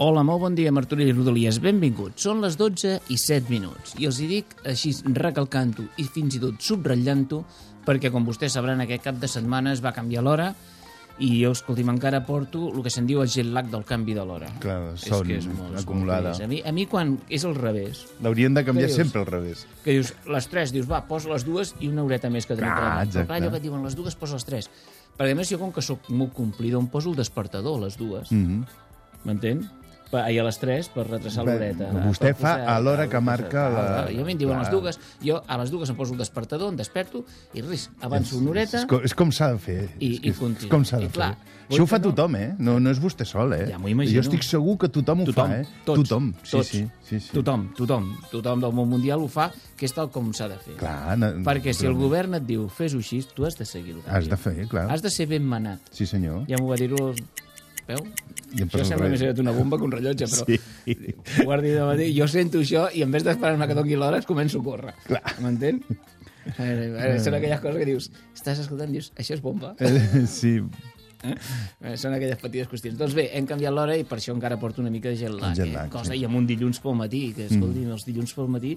Hola, molt bon dia, Martorell i Rodalies. Benvinguts. Són les 12 i 7 minuts. I els hi dic així recalcant-ho i fins i tot subratllant-ho perquè, com vostès sabran, aquest cap de setmana es va canviar l'hora i jo, escolti'm, encara porto el que se'n diu el jet lag del canvi de l'hora. Clar, És son que és molt, és acumulada. molt. A mi, a mi quan és al revés, L'haurien de canviar dius? sempre al revés. que dius les 3, dius, va, posa les dues i una horeta més que tenim per. Però exacte. clar, allò que et diuen les dues, posa les 3. Perquè a més jo com que sóc molt complidor em poso el despertador a les dues. Mm -hmm. M'entén? Pa- I a les 3 per retrasar l'horeta. vostè Per fa posar- a l'hora que marca la- Jo m'hi diuen les dues, jo a les dues em poso el despertador, em desperto i res, avanço una horeta És, com- és com s'ha de fer. I- és, i és, continua. és com s'ha de I fer. clar, Això ho fa no- tothom, eh? No, no és vostè sol, eh? Ja m'ho imagino. Jo estic segur que tothom ho tothom, fa, eh? tots, tothom. Sí, tots, sí, sí, sí. tothom, tothom, tothom del món mundial ho fa, que és tal com s'ha de fer. Clar, na- Perquè si el govern et diu fes-ho així, tu has de seguir-ho. Has de fer, clar. Has de ser ben manat. Sí, senyor. Ja m'ho va dir-ho... I em Això sembla més aviat una bomba que un rellotge, però Sí. guardi de matí. Jo sento això i en vez d'esperar-me que doni l'hora, començo a córrer. Clar. M'entén? Eh, Són aquelles coses que dius, estàs escoltant, dius, això és bomba. Eh, Sí, Eh, Són aquelles petites qüestions. Doncs bé, hem canviat l'hora i per això encara porto una mica de jet lag. El jet eh? Cosa, sí. I amb un dilluns pel matí, que escolti, els dilluns pel matí...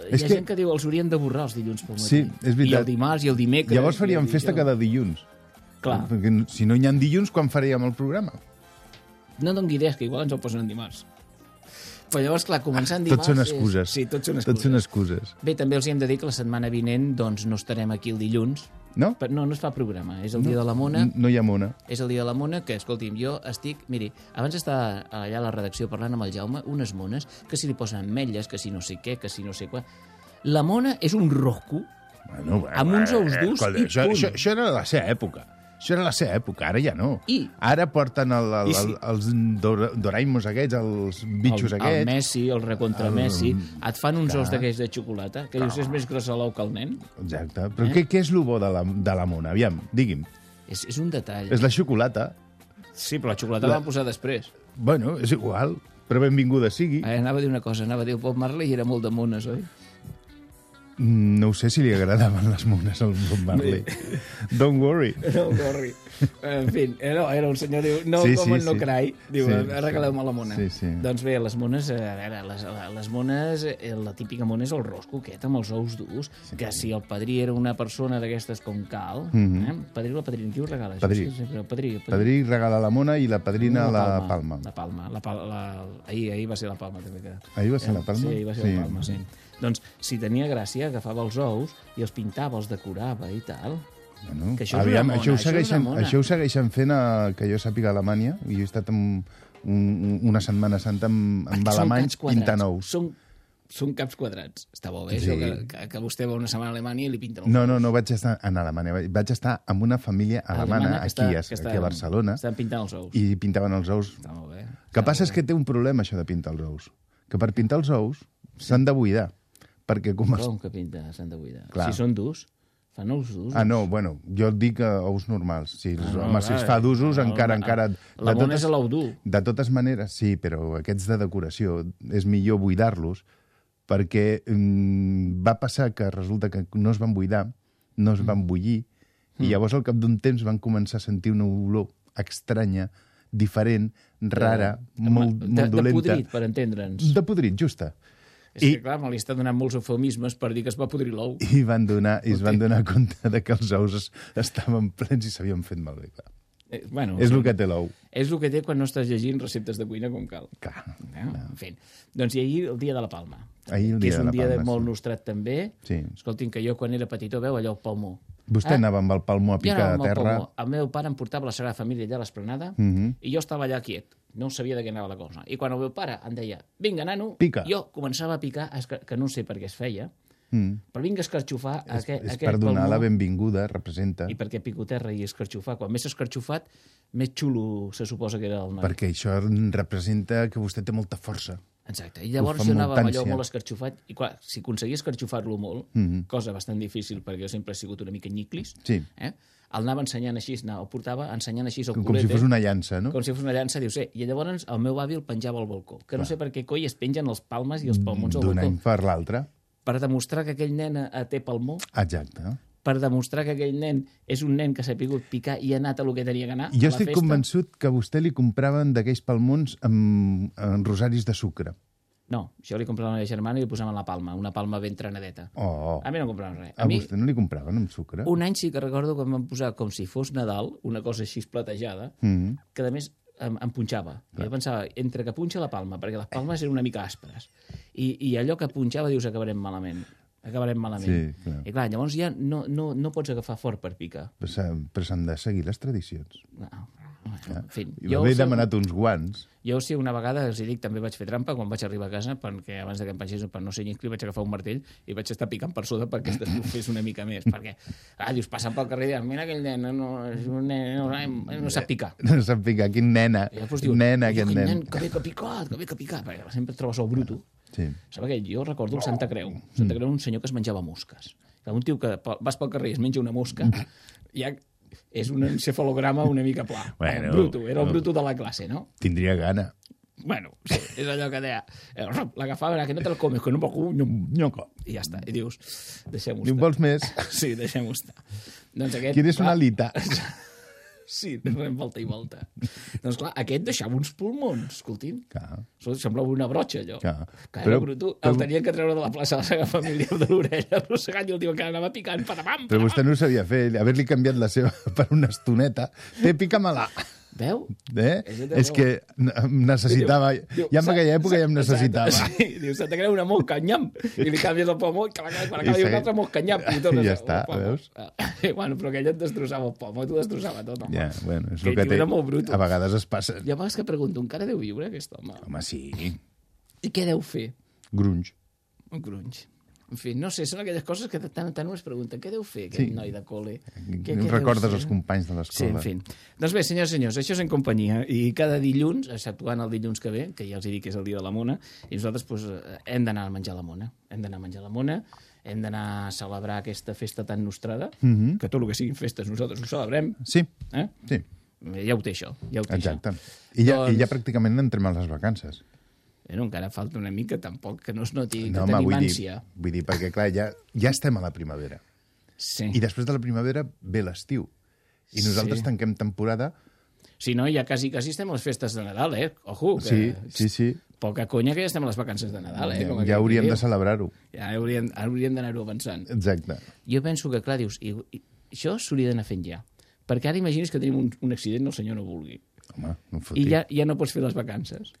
Hi ha que- gent que diu els haurien de borrar els dilluns pel matí. Sí, és veritat. I el dimarts i el dimecres. llavors faríem festa cada dilluns. Clar, Perquè si no hi ha dilluns, quan faríem el programa? no doni idees, que igual ens el posen en dimarts. Però llavors, clar, començant dimarts... Tots són és- excuses. Sí, tots són excuses. Tots són excuses. Bé, també els hem de dir que la setmana vinent doncs, no estarem aquí el dilluns. No? Però no, no es fa programa. És el dia de la Mona. No hi ha mona. És el dia de la mona que, escolti'm, jo estic... Miri, abans d'estar allà a la redacció parlant amb el Jaume, unes mones que si li posen ametlles, que si no sé què, que si no sé què... La mona és un rosco Bueno, bueno, Amb uns ous durs escolta, i això, punt. això, això era la seva època. Això era la seva època, ara ja no. I? Ara porten el, el, I el, els dora- doraimos aquests, els bitxos el, el aquests. Messi, el recontra El- Messi, et fan uns clar. ous d'aquells de xocolata, que dius és més gros a l'ou que el nen. Exacte. Però Eh? què, què és el bo de la, de la mona? Aviam, digui'm. És, és un detall. És la xocolata. Sí, però la xocolata La- la van posar després. Bueno, és igual, però benvinguda sigui. Eh, anava a dir una cosa, anava a dir el Bob Marley era molt de mones, oi? Mm, No sé si li agradaven les mones al Bob Marley. Don't worry. No, corri. En fi, eh, no, era un senyor, diu, no, Sí, com sí, no sí. crai, diu, Sí, regaleu-me la mona. Sí, sí. Doncs bé, les mones, eh, a veure, les, les mones, eh, la típica mona és el rosco aquest, amb els ous durs, sí. que si el padrí era una persona d'aquestes com cal, mm. -hmm. eh? padrí o la padrina, qui ho regala? això? Padrí. Sí, però padrí, padrí. Padrí regala la mona i la padrina la palma. La palma. La pal la, ahir, ahir va ser la palma, també. Que... Ahir va ser la palma? Sí, ahir va ser Sí. la palma, sí. Doncs, si tenia gràcia, agafava els ous i els pintava, els decorava i tal. Bueno, Que això és aviam, una mona, això, ho això és segueixen, una mona. això ho segueixen fent a, que jo sàpiga a Alemanya i jo he estat en, un, una setmana santa amb, amb Perquè alemanys pintant ous. Són, són caps quadrats. Està bo, bé, Sí. això, que, que, que vostè va una setmana a Alemanya i li pinten els No, no, no vaig estar en Alemanya, vaig- estar amb una família alemana, que aquí, està- a, que aquí està- a Barcelona Estan pintant els ous. i pintaven els ous. Està molt bé. El que passa és que té un problema, això de pintar els ous. Que per pintar els ous s'han de buidar. Perquè com... Es... Com que pinta s'han de buidar? Clar. Si són durs, fan ous durs. Ah, no, bueno, jo et dic eh, ous normals. Si, Ah, no, home, si es clar, fa d'usos, el- encara, el- encara... La bona és l'ou dur. De totes maneres, sí, però aquests de decoració és millor buidar-los perquè mm, va passar que resulta que no es van buidar, no es van bullir, i llavors al cap d'un temps van començar a sentir una olor estranya, diferent, rara, molt, de, molt de dolenta. podrit, per entendre'ns. De podrit, justa. És que, clar, me li està donant molts eufemismes per dir que es va podrir l'ou. I van donar, i es van donar compte de que els ous es- estaven plens i s'havien fet malbé. Clar. Eh, bueno, És el que té l'ou. És el que té quan no estàs llegint receptes de cuina com cal. Clar. Eh? En fi. Doncs i ahir el dia de la Palma. Ahir el que dia és de un la dia de Palma, molt sí. nostrat també. Sí. Escoltin, que jo quan era petitó veu allò el palmó. Vostè Ah. anava amb el palmo a picar el terra. palmó. El meu pare em portava la Sagrada Família allà a l'esplanada Mhm. i jo estava allà quiet. No sabia de què anava la cosa. I quan el meu pare em deia, vinga, nano, Pica. jo començava a picar, que no sé per què es feia, Mm. però vinga a escarxofar És, aquest, és per donar palmó. la benvinguda, representa, I perquè picoterra i escarxofar. Quan més escarxofat, més xulo se suposa que era el noi. perquè això representa que vostè té molta força. Exacte. I llavors jo anava amb allò molt escarxofat i clar, si aconseguia escarxofar-lo molt, Mhm. cosa bastant difícil perquè jo sempre he sigut una mica nyiclis, Sí. eh? el anava ensenyant així, no, el portava ensenyant així el Com, com si fos una llança, no? com si fos una llança, diu, sé, i llavors el meu avi el penjava al balcó, que no sé per què coi es pengen els palmes i els palmons al D'un any balcó, per l'altre. Per demostrar que aquell nen té palmó, Exacte. per demostrar que aquell nen és un nen que s'ha pigut picar i ha anat a lo que tenia que anar, Jo a estic festa. convençut que a vostè li compraven d'aquells palmons amb, amb rosaris de sucre. No, jo li comprava a la meva germana i li posaven la palma, una palma ben trenadeta. Oh, A mi no compraven res. a, vostè no li compraven amb sucre? Un any sí que recordo que em van posar com si fos Nadal, una cosa així platejada, Mm. que a més em, em punxava. I jo pensava, entre que punxa la palma, perquè les palmes eren una mica aspres, i, i allò que punxava dius acabarem malament. Acabarem malament. Sí, clar. I clar, llavors ja no, no, no pots agafar fort per picar. Però s'ha- però s'han de seguir les tradicions. No, en fi, va haver demanat uns guants. Jo sí, una vegada, els dic, també vaig fer trampa quan vaig arribar a casa, perquè abans de que em pengés per no ser nyicli vaig agafar un martell i vaig estar picant per sota perquè es desbufés una mica més, perquè, ah, dius, passen pel carrer i diuen, mira aquell nen, no, és un nen, no, no sap picar. No sap picar. Quin nena. I llavors dius, nena, "Ui, aquest quin nen. que bé que ha picat, que bé que ha picat, perquè sempre et trobes el bruto. Sí. Saps què? Jo recordo el Santa Creu. Santa Creu era un senyor que es menjava mosques. Que un tio que vas pel carrer i es menja una mosca, ja és un encefalograma una mica pla. Bueno, el bruto, era el no. bruto de la classe, no? Tindria gana. Bueno, sí, és allò que deia, eh, l'agafava, que no te la comes, que no me'l nyoco. I ja està. I dius, deixem-ho Diu, estar. vols més? Sí, deixem-ho estar. Doncs aquest, Quieres una clar, alita? Sí, anem volta i volta. doncs clar, aquest deixava uns pulmons, escoltin. Clar. Semblava una brotxa, allò. Clar. Que Però- bruto. però- El tenien que treure de la plaça de la seva família de l'orella, arrossegant, i el tio que anava picant, patapam, Però vostè no ho sabia fer. Haver-li canviat la seva per una estoneta. Té, pica-me-la. Veu? Eh? És que necessitava... Diu, Ja en "Sa- aquella època ja em necessitava. Exacte, Sí, diu, se te una mosca, nyam, i li canvies el pomo, i I clar, i una altra mosca, nyam, i tot I ja està, veus? Eh, Bueno, però aquell et destrossava el pomo, tu destrossava tot, home. Ja, bueno, és Aquell el que té. molt bruto. A vegades es passa. I a que pregunto, encara deu viure aquest home? Home, sí. I què deu fer? Grunge. Un grunge. En fi, no sé, són aquelles coses que de tant en tant es pregunten què deu fer aquest Sí. noi de col·le? Què, recordes els companys de Sí, l'escola? en fi. Doncs bé, senyors i senyors, això és en companyia. I cada dilluns, exceptuant el dilluns que ve, que ja els he dit que és el dia de la mona, i nosaltres doncs, eh, hem d'anar a menjar la mona. Hem d'anar a menjar la mona, hem d'anar a celebrar aquesta festa tan nostrada, Mhm. que tot el que siguin festes nosaltres ho celebrem. Sí, Eh? sí, Ja ho té això, ja ho té exacte. això. I ja, Doncs- I ja pràcticament entrem a les vacances. Bueno, encara falta una mica, tampoc, que no es noti No, que home, tenim vull dir, ànsia. vull dir, perquè clar, ja, ja estem a la primavera. Sí. I després de la primavera ve l'estiu. I nosaltres Sí. tanquem temporada. Si no, ja quasi, quasi estem a les festes de Nadal, eh? Ojo, que... Sí, sí, sí. Poca conya que ja estem a les vacances de Nadal, eh? Ja, Com ja aquell hauríem de celebrar-ho. Ja hauríem, hauríem d'anar-ho avançant. Exacte. Jo penso que, clar, dius, i, i, això s'hauria d'anar fent ja. Perquè ara imagines que tenim un, un accident i el senyor no vulgui. Home, no em foti. I ja, ja no pots fer les vacances.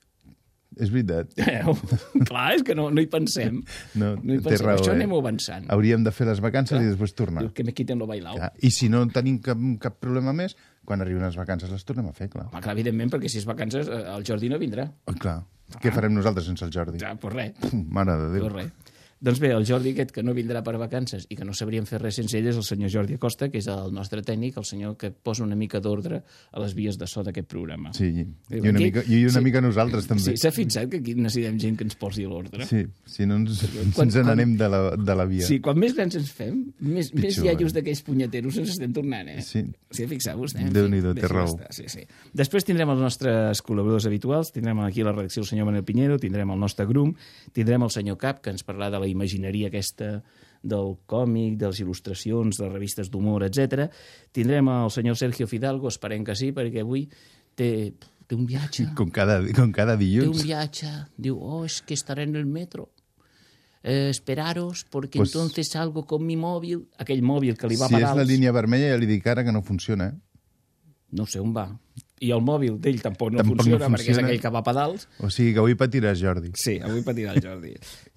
És veritat. Veus? clar, és que no, no hi pensem. No, no hi té pensem. raó, Això eh? anem avançant. Hauríem de fer les vacances i després tornar. Que me quiten lo bailau. Ja. I si no tenim cap, cap problema més, quan arriben les vacances les tornem a fer, clar. Home, clar, evidentment, perquè si és vacances, eh, el Jordi no vindrà. Oh, clar. Què farem nosaltres sense el Jordi? Ja, pues res. Mare de Déu. Pues res. Doncs bé, el Jordi aquest que no vindrà per vacances i que no sabríem fer res sense ell és el senyor Jordi Acosta, que és el nostre tècnic, el senyor que posa una mica d'ordre a les vies de so d'aquest programa. Sí, i una, aquí- mica, i una sí. mica nosaltres també. Sí, s'ha fixat que aquí necessitem gent que ens posi l'ordre? Sí, si no ens, Quan- ens n'anem de, la, de la via. Sí, quan més grans ens fem, més, més Pitjor, iaios eh? d'aquells punyeteros ens estem tornant, eh? Sí. Sí, fixeu-vos, eh? En Déu-n'hi-do, té raó. Sí, sí. Després tindrem els nostres col·laboradors habituals, tindrem aquí a la redacció el senyor Manel Pinheiro, tindrem el nostre grum, tindrem el senyor Cap, que ens parlarà de la imagineria aquesta del còmic, de les il·lustracions, de les revistes d'humor, etc. Tindrem el senyor Sergio Fidalgo, esperem que sí, perquè avui té, té un viatge. Com cada, com cada Té un dilluns. viaje, diu, oh, es que estaré en el metro. Eh, esperaros, porque Pues- entonces salgo con mi móvil, aquell mòbil que li va Si és parar la els- línia vermella, ja li dic ara que no funciona. eh? No sé on va. I el mòbil d'ell tampoc no Tampoc no funciona, perquè és funciona. aquell que va a pedals. O sigui que avui patiràs, Jordi. Sí, avui patirà el Jordi.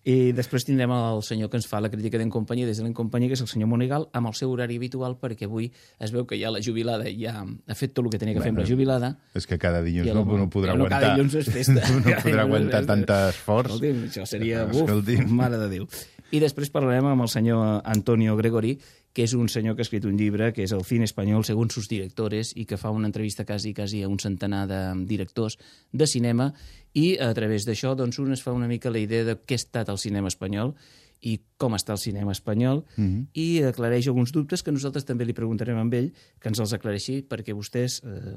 I després tindrem el senyor que ens fa la crítica d'en companyia des de l'en companyia, que és el senyor Monegal, amb el seu horari habitual, perquè avui es veu que ja la jubilada ja ha fet tot el que tenia que fer amb la jubilada. És que cada dilluns no, no podrà no, cada aguantar... dilluns és festa. no Cada dilluns podrà aguantar tant esforç. Escolti'm, això seria... Uf, Escolti'm. mare de Déu. I després parlarem amb el senyor Antonio Gregori, que és un senyor que ha escrit un llibre, que és El cine espanyol segons sus directores, i que fa una entrevista quasi, quasi a un centenar de directors de cinema, i a través d'això doncs, un es fa una mica la idea de què ha estat el cinema espanyol i com està el cinema espanyol, i aclareix alguns dubtes que nosaltres també li preguntarem amb ell, que ens els aclareixi, perquè vostès... Eh,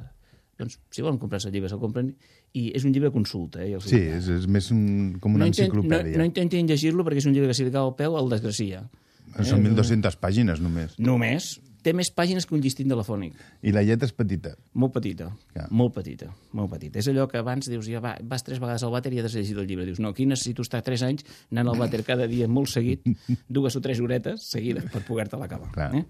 doncs, si volen comprar-se el llibre, se'l compren, i és un llibre consulta, eh? Sí, és, és més un, com una no, intent, no, enciclopèdia. no intentin llegir-lo perquè és un llibre que si li cau al peu el desgracia. Són 1.200 pàgines només. Només. Té més pàgines que un llistint telefònic. I la lletra és petita. Molt petita, Clar. molt petita, molt petita. És allò que abans dius, ja va, vas tres vegades al vàter i ja has llegit el llibre. Dius, no, aquí necessito estar tres anys anant al vàter cada dia molt seguit, dues o tres horetes seguides per poder-te l'acabar. Clar. Eh?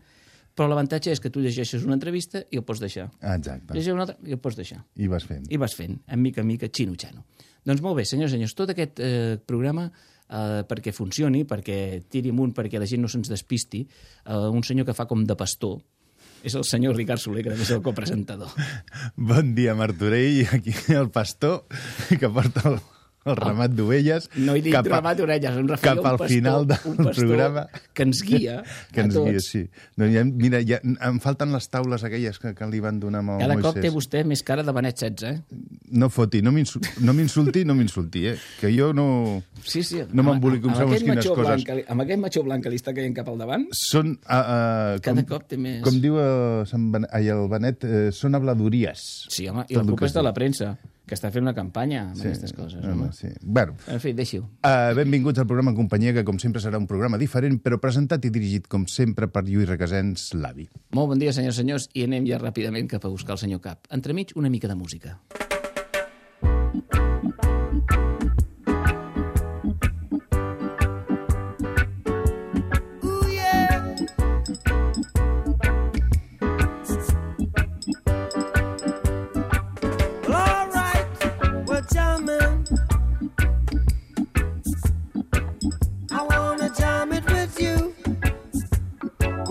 Però l'avantatge és que tu llegeixes una entrevista i el pots deixar. Ah, Exacte. Llegeixes una altra i el pots deixar. I vas fent. i vas fent, en mica en mica, xino-xano. Doncs molt bé, senyors i senyors, tot aquest eh, programa, eh, perquè funcioni, perquè tiri amunt, perquè la gent no se'ns despisti, eh, un senyor que fa com de pastor, és el senyor Ricard Soler, que també és el copresentador. Bon dia, Martorell, aquí el pastor que porta el, el ramat d'ovelles No he dit cap, a- ramat d'orelles, em referia cap al pastor, final del programa. que ens guia que ens guia, sí. Doncs ja, mira, ja, em falten les taules aquelles que, que li van donar amb el Cada cop té vostè més cara de Benet 16, eh? No foti, no m'insu- no m'insulti, no m'insulti, eh? Que jo no... Sí, sí. No Amb- m'embolico amb amb aquest quines coses. Blanc, amb aquest matxó blanc que li està caient cap al davant, Són... Uh, uh, Cada cop té més- Com diu uh, Sant Ben... Ai, el Benet, uh, són habladories. sí, home, i la el culpa és de la premsa, que està fent una campanya amb aquestes coses. home, Home. sí. Bueno, En fi, deixi-ho. Uh, benvinguts al programa en companyia, que com sempre serà un programa diferent, però presentat i dirigit com sempre per Lluís Requesens, l'avi. Molt bon dia, senyors i senyors, i anem ja ràpidament cap a buscar el senyor Cap. Entremig, una mica de música. Ooh,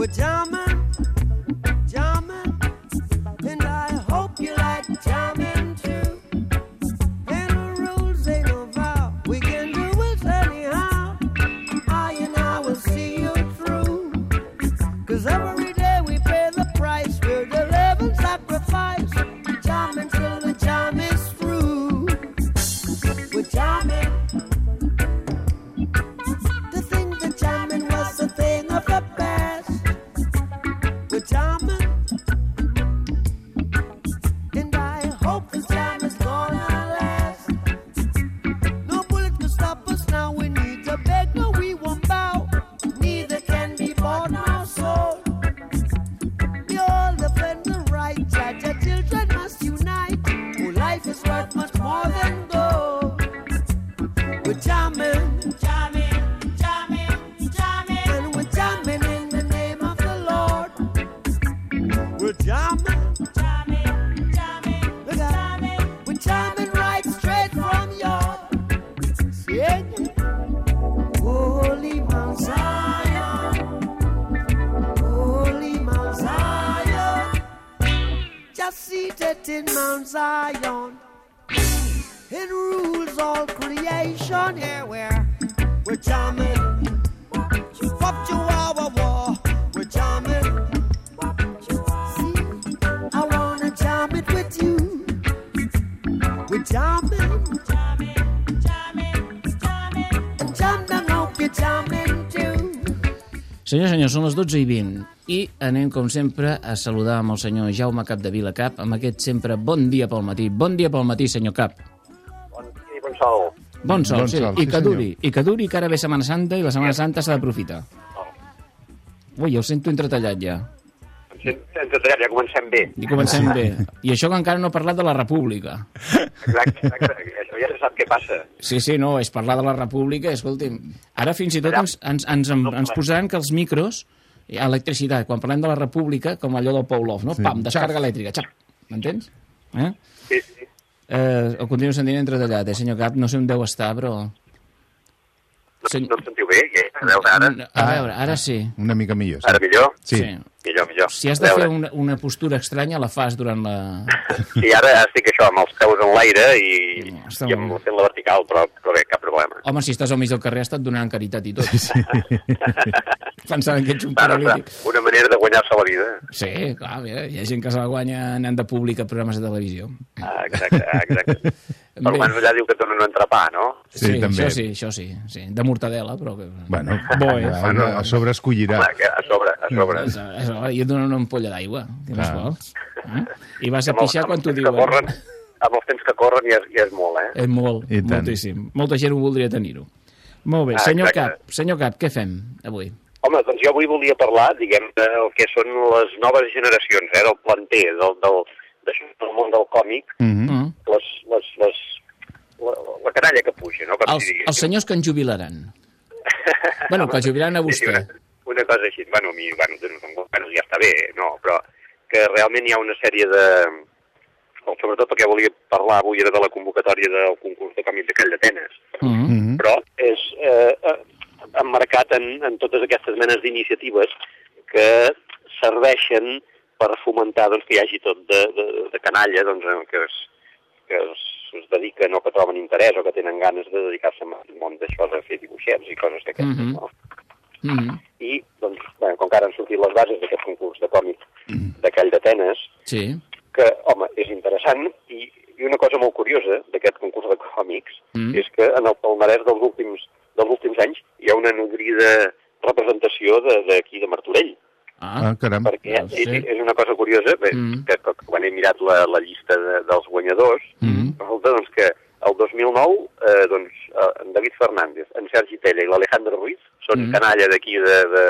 pajama Senyors i senyors, són les 12 i 20 i anem, com sempre, a saludar amb el senyor Jaume Capdevila Cap, amb aquest sempre bon dia pel matí. Bon dia pel matí, senyor Cap. Bon dia i bon sol. Bon sol, Bon sí. sol, I sí, que duri, i que duri, que ara ve Setmana Santa i la Setmana Santa s'ha d'aprofitar. Ui, el sento entretallat ja. Entre tallat, ja comencem bé. I comencem bé. I això que encara no he parlat de la República. Exacte, exacte. Això ja se sap què passa. Sí, sí, no, és parlar de la República, escolti'm. Ara fins i tot ens, ens, ens, ens posaran que els micros, electricitat, quan parlem de la República, com allò del Pavlov, no? Sí. Pam, descarga elèctrica, xap. m'entens? Eh? Sí, sí. Eh, el continuo sentint entretallat, eh, senyor Cap? No sé on deu estar, però... No, Seny- no em sentiu bé? Ja, a veure, ara, A veure, ara sí. Una mica millor. ara millor? Sí. sí. Millor, millor. Si has de fer una, una postura estranya, la fas durant la... Sí, ara estic això, amb els peus en l'aire i, No, i amb fent la vertical, però, però bé, problema. Home, si estàs al mig del carrer, has estat donant caritat i tot. Sí. Pensant que ets un Ara, paralític. una manera de guanyar-se la vida. Sí, clar, mira, hi ha gent que se la guanya anant de públic a programes de televisió. Ah, exacte, ah, exacte. Per Bé. almenys allà diu que et donen un entrepà, no? Sí, també. Això sí, això sí, sí. De mortadela, però... Que... Bueno, Bo, eh? a, a sobre escollirà. Home, que a sobre, a sobre. És, és, I et donen una ampolla d'aigua, què més Clar. vols? Eh? I vas a pixar quan t'ho que diuen. Corren, amb els temps que corren ja és, ja és molt, eh? És molt, I tant. moltíssim. Molta gent ho voldria tenir-ho. Molt bé, Ah, senyor exacte. Cap, senyor Cap, què fem avui? Home, doncs jo avui volia parlar, diguem, del que són les noves generacions, eh, del planter, del, del, del món del còmic, Mhm. Mm. les, les, les, la, la canalla que puja, no? Per Els, si els senyors que en jubilaran. bueno, que jubilaran a Sí, sí, vostè. una, una cosa així, bueno, a mi, bueno, doncs, bueno, ja està bé, no, però que realment hi ha una sèrie de... O sobretot perquè volia parlar avui era de la convocatòria del concurs de còmics de Call d'Atenes, Mm. Mhm. però és eh, eh, emmarcat en, en totes aquestes menes d'iniciatives que serveixen per fomentar doncs, que hi hagi tot de, de, de canalla doncs, eh, que, es, que es, es dediquen o que troben interès o que tenen ganes de dedicar-se al món d'això de fer dibuixets i coses d'aquestes. Mhm. no? Mm. I, doncs, bueno, com que ara han sortit les bases d'aquest concurs de còmic de Call d'Atenes, Sí. Que, home, és interessant, i, i una cosa molt curiosa d'aquest concurs de còmics Mm. és que en el palmarès dels últims, dels últims anys hi ha una nodrida representació de- d'aquí de, Martorell, Ah, Ah, caram. perquè sí. sí. és una cosa curiosa, bé, Mm. que, que quan he mirat la, la llista de, dels guanyadors, Mm. resulta doncs, que el 2009 eh, doncs, eh, en David Fernández, en Sergi Tella i l'Alejandro Ruiz són Mm. canalla d'aquí de, de,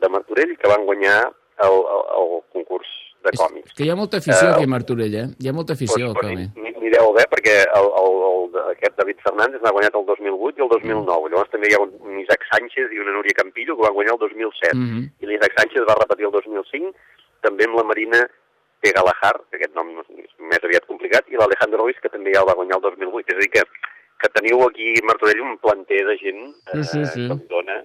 de Martorell que van guanyar el, el, el concurs de és còmics. que hi ha molta afició Eh, aquí a Martorell, eh? Hi ha molta afició al Pues, còmic. deu haver, perquè el, el, el, aquest David Fernández n'ha guanyat el 2008 i el 2009. Llavors també hi ha un, un Isaac Sánchez i una Núria Campillo que van guanyar el 2007. Mhm. I l'Isaac Sánchez va repetir el 2005, també amb la Marina P. Galahar, que aquest nom és més aviat complicat, i l'Alejandro Ruiz, que també ja el va guanyar el 2008. És a dir, que, que teniu aquí a Martorell un planter de gent Sí, eh, sí, sí. que li dona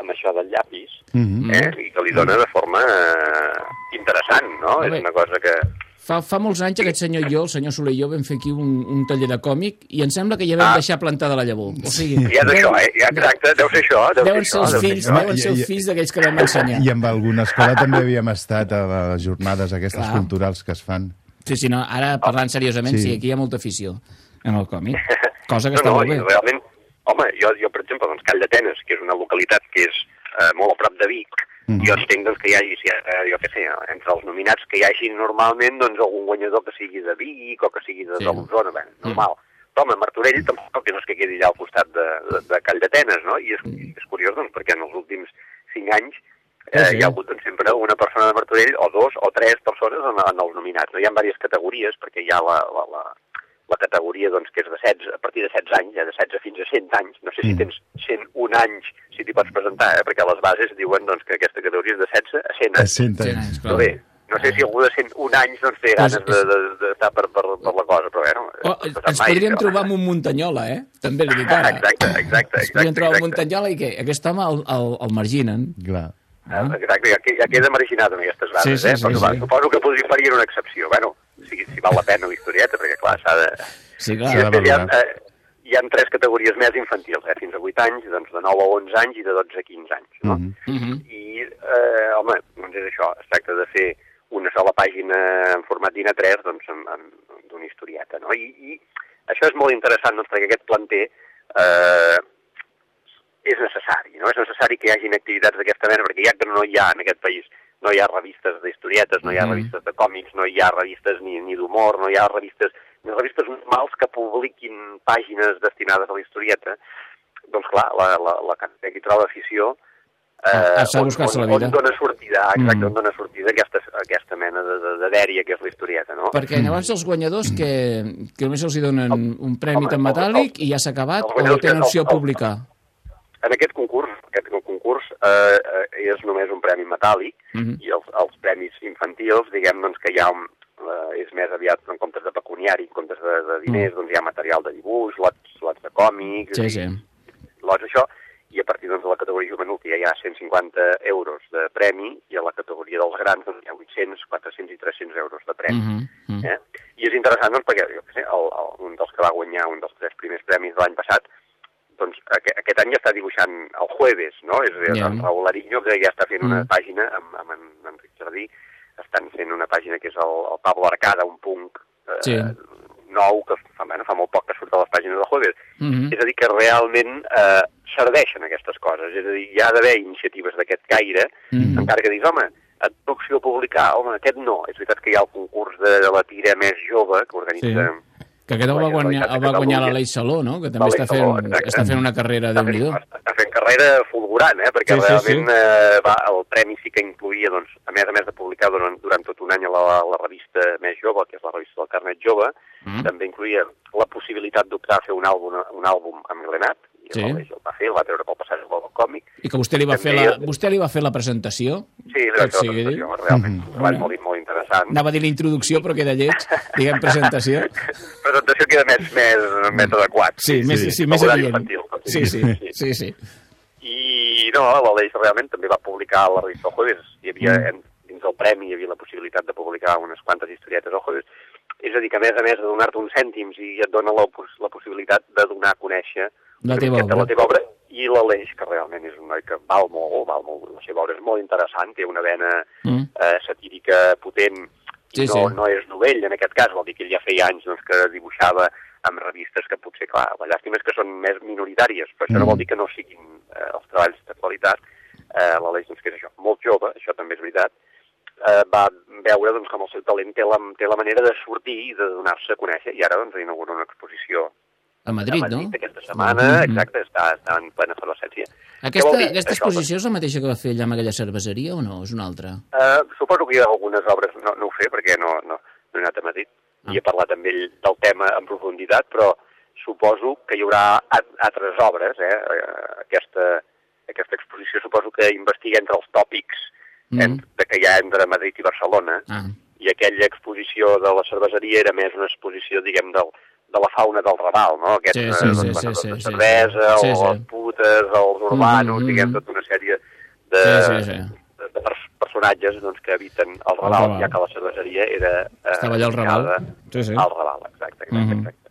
amb això del llapis, Mhm. eh, i que li dona de forma eh, interessant, no? És una cosa que... Fa, fa molts anys que aquest senyor i jo, el senyor Soler i jo, vam fer aquí un, un taller de còmic i em sembla que ja vam Ah. deixar plantada la llavor. O sigui, Ja és això, eh? Ja, exacte, deu ser això. Deu Deuen ser els deu fills, això. deuen ser els fills d'aquells que vam ensenyar. I amb alguna escola també havíem estat a les jornades aquestes Clar. culturals que es fan. Sí, sí, no, ara parlant seriosament, sí. Sí. sí, aquí hi ha molta afició en el còmic. Cosa que No, està no, molt bé. realment, home, jo, jo per exemple, doncs, Call d'Atenes, que és una localitat que és eh, molt a prop de Vic, Mhm. jo entenc doncs, que hi hagi, si, eh, jo què sé, entre els nominats que hi hagi normalment doncs, algun guanyador que sigui de Vic o que sigui de, Sí. de l'Osona, bé, normal. Però, home, Martorell tampoc no és que quedi allà al costat de, de, de Call d'Atenes, no? I és, és curiós, doncs, perquè en els últims cinc anys eh, Sí, sí. hi ha hagut doncs, sempre una persona de Martorell o dos o tres persones en, en els nominats. No hi ha diverses categories, perquè hi ha la, la, la, la categoria doncs, que és de 16, a partir de 16 anys, eh, de 16 fins a 100 anys. No sé si Mm. tens 101 anys, si t'hi pots presentar, eh, perquè les bases diuen doncs, que aquesta categoria és de 16 a 100 A anys. 100 Sí, anys. clar. Però bé, no sé si algú de 101 anys doncs, té Pues ganes de- de- d'estar per, per, per la cosa, però. Oh, no se sap ens mai, podríem això. trobar amb un Muntanyola, eh? També li dic ara. Exacte, exacte, Ens podríem exacte, trobar amb exacte. Muntanyola i què? Aquest home el, el, el marginen. Clar. Ah, Exacte, ja, que- ja queda marginat amb aquestes bases, Sí, sí, eh? sí, Però sí. va, suposo que podria faria una excepció. Bueno, si, si val la pena la historieta, perquè clar, s'ha de... Sí, clar. de després hi ha, valorar. eh, hi ha tres categories més infantils, eh? fins a 8 anys, doncs de 9 a 11 anys i de 12 a 15 anys. No? Mhm. Mhm. I, eh, home, doncs és això, es tracta de fer una sola pàgina en format DIN A3 doncs, d'una historieta. No? I, I això és molt interessant doncs, perquè aquest planter eh, és necessari, no? És necessari que hi hagin activitats d'aquesta mena, perquè ja que no hi ha en aquest país, no hi ha revistes d'historietes, no hi ha Mhm. revistes de còmics, no hi ha revistes ni, ni d'humor, no hi ha revistes, ni revistes normals que publiquin pàgines destinades a la historieta, doncs clar, la, la, la que aquí troba afició eh, Ah, on, buscar-se la on, vida. on dona sortida, exacte, Mm. on dona sortida aquesta, aquesta mena de, de, de dèria que és la historieta, no? Perquè llavors els guanyadors que, que només els hi donen un premi home, tan el- metàl·lic i ja s'ha acabat o tenen opció a el- el- publicar? En aquest concurs, aquest concurs eh, eh, és només un premi metàl·lic Mhm. i els, els premis infantils, diguem doncs, que hi ha un, eh, és més aviat en comptes de pecuniari, en comptes de, de diners, doncs hi ha material de dibuix, lots, lots de còmics, Sí, sí. lots d'això, i a partir doncs, de la categoria juvenil que ja hi ha 150 euros de premi, i a la categoria dels grans doncs, hi ha 800, 400 i 300 euros de premi. Mhm, mhm. Eh? I és interessant doncs, perquè jo sé, el, el, un dels que va guanyar un dels tres primers premis de l'any passat doncs aquest, aquest any ja està dibuixant el jueves, no? És el Raül Ariño, que ja està fent una Mm. pàgina amb, amb en Enric Jardí, estan fent una pàgina que és el, el Pablo Arcada, un punk eh, Sí. nou, que fa, bueno, fa molt poc que surt a les pàgines del jueves. Mhm. És a dir, que realment eh, serveixen aquestes coses. És a dir, hi ha d'haver iniciatives d'aquest gaire, Mhm. encara que dius, home, et puc a publicar, home, aquest no. És veritat que hi ha el concurs de, de la tira més jove, que organitza... Que aquest el va guanyar, el va guanyar l'Aleix Saló, no? Que també està fent, Saló, està fent una carrera de nhi està fent carrera fulgurant, eh? perquè Sí, sí, realment sí. Eh, va, el premi sí que incluïa, doncs, a més a més de publicar durant, durant tot un any la, la revista més jove, que és la revista del Carnet Jove, Mm. també incluïa la possibilitat d'optar a fer un àlbum, un àlbum amb Glenat, i Sí. el va fer, el va treure pel passatge del còmic. I que vostè li va fer la, vostè li va fer la presentació? Sí, li vaig Tot fer la presentació, realment, un treball molt, molt interessant. Anava a dir la introducció, però queda lleig. Diguem presentació. presentació queda més, més, més adequat. Sí, més, sí, sí, més adient. infantil, com Sí, sí, sí, sí. I no, l'Aleix realment també va publicar la revista El Jueves. Hi havia, Mm. en, dins del premi, hi havia la possibilitat de publicar unes quantes historietes al Jueves. És a dir, que a més a més de donar-te uns cèntims i et dona la, la possibilitat de donar a conèixer La teva obra. la teva obra i l'Aleix, que realment és un noi que val molt, val molt. La seva obra és molt interessant, té una vena Mm. eh, satírica potent i Sí, no, sí. no és novell en aquest cas, vol dir que ell ja feia anys doncs, que dibuixava amb revistes que potser, clar, la llàstima és que són més minoritàries, però això no Mm. vol dir que no siguin eh, els treballs de qualitat. Eh, L'Aleix, doncs, que és això, molt jove, això també és veritat, eh, va veure doncs, com el seu talent té la, té la manera de sortir i de donar-se a conèixer, i ara doncs, inaugura una exposició A Madrid, a no? Madrid aquesta setmana, Mhm. exacte, està, està en plena. Què Aquesta, dir? aquesta Això, exposició és la mateixa que va fer allà amb aquella cerveseria o no? És una altra? Uh, suposo que hi ha algunes obres, no, no ho sé perquè no, no, no he anat a Madrid Ah. i he parlat amb ell del tema en profunditat, però suposo que hi haurà altres obres, eh? eh, Aquesta, aquesta exposició suposo que investiga entre els tòpics Mm. en, de que hi ha entre Madrid i Barcelona, Ah, i aquella exposició de la cerveseria era més una exposició, diguem, del, de la fauna del Raval, no? Aquests, Sí, eh, sí, doncs, sí, sí, de sí, cervesa, sí, o sí. les putes, els urbanos, Mm, mm, diguem, mm. tota una sèrie de, Sí, sí, sí. de, de pers personatges doncs, que habiten el Al Raval, Raval. ja que la cerveseria era... Eh, Estava allà al Raval. Sí, sí. Al Raval, exacte, exacte, Mhm. exacte.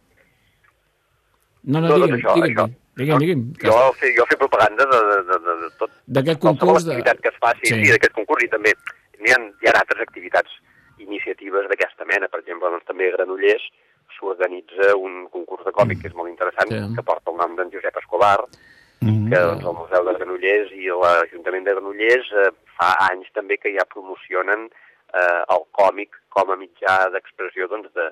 no, no, doncs això, digui'm, això. digui'm, digui'm. que- Jo, fer, jo fer propaganda de, de, de, de, de tot, D'aquest concurs de... que es faci, Sí. sí, sí d'aquest concurs, i també n'hi ha, hi ha altres activitats, iniciatives d'aquesta mena. Per exemple, doncs, també Granollers s'organitza un concurs de còmic que és molt interessant, Sí. que porta el nom d'en Josep Escobar, Mm. que doncs, el Museu de Granollers i l'Ajuntament de Granollers eh, fa anys també que ja promocionen eh, el còmic com a mitjà d'expressió doncs, de,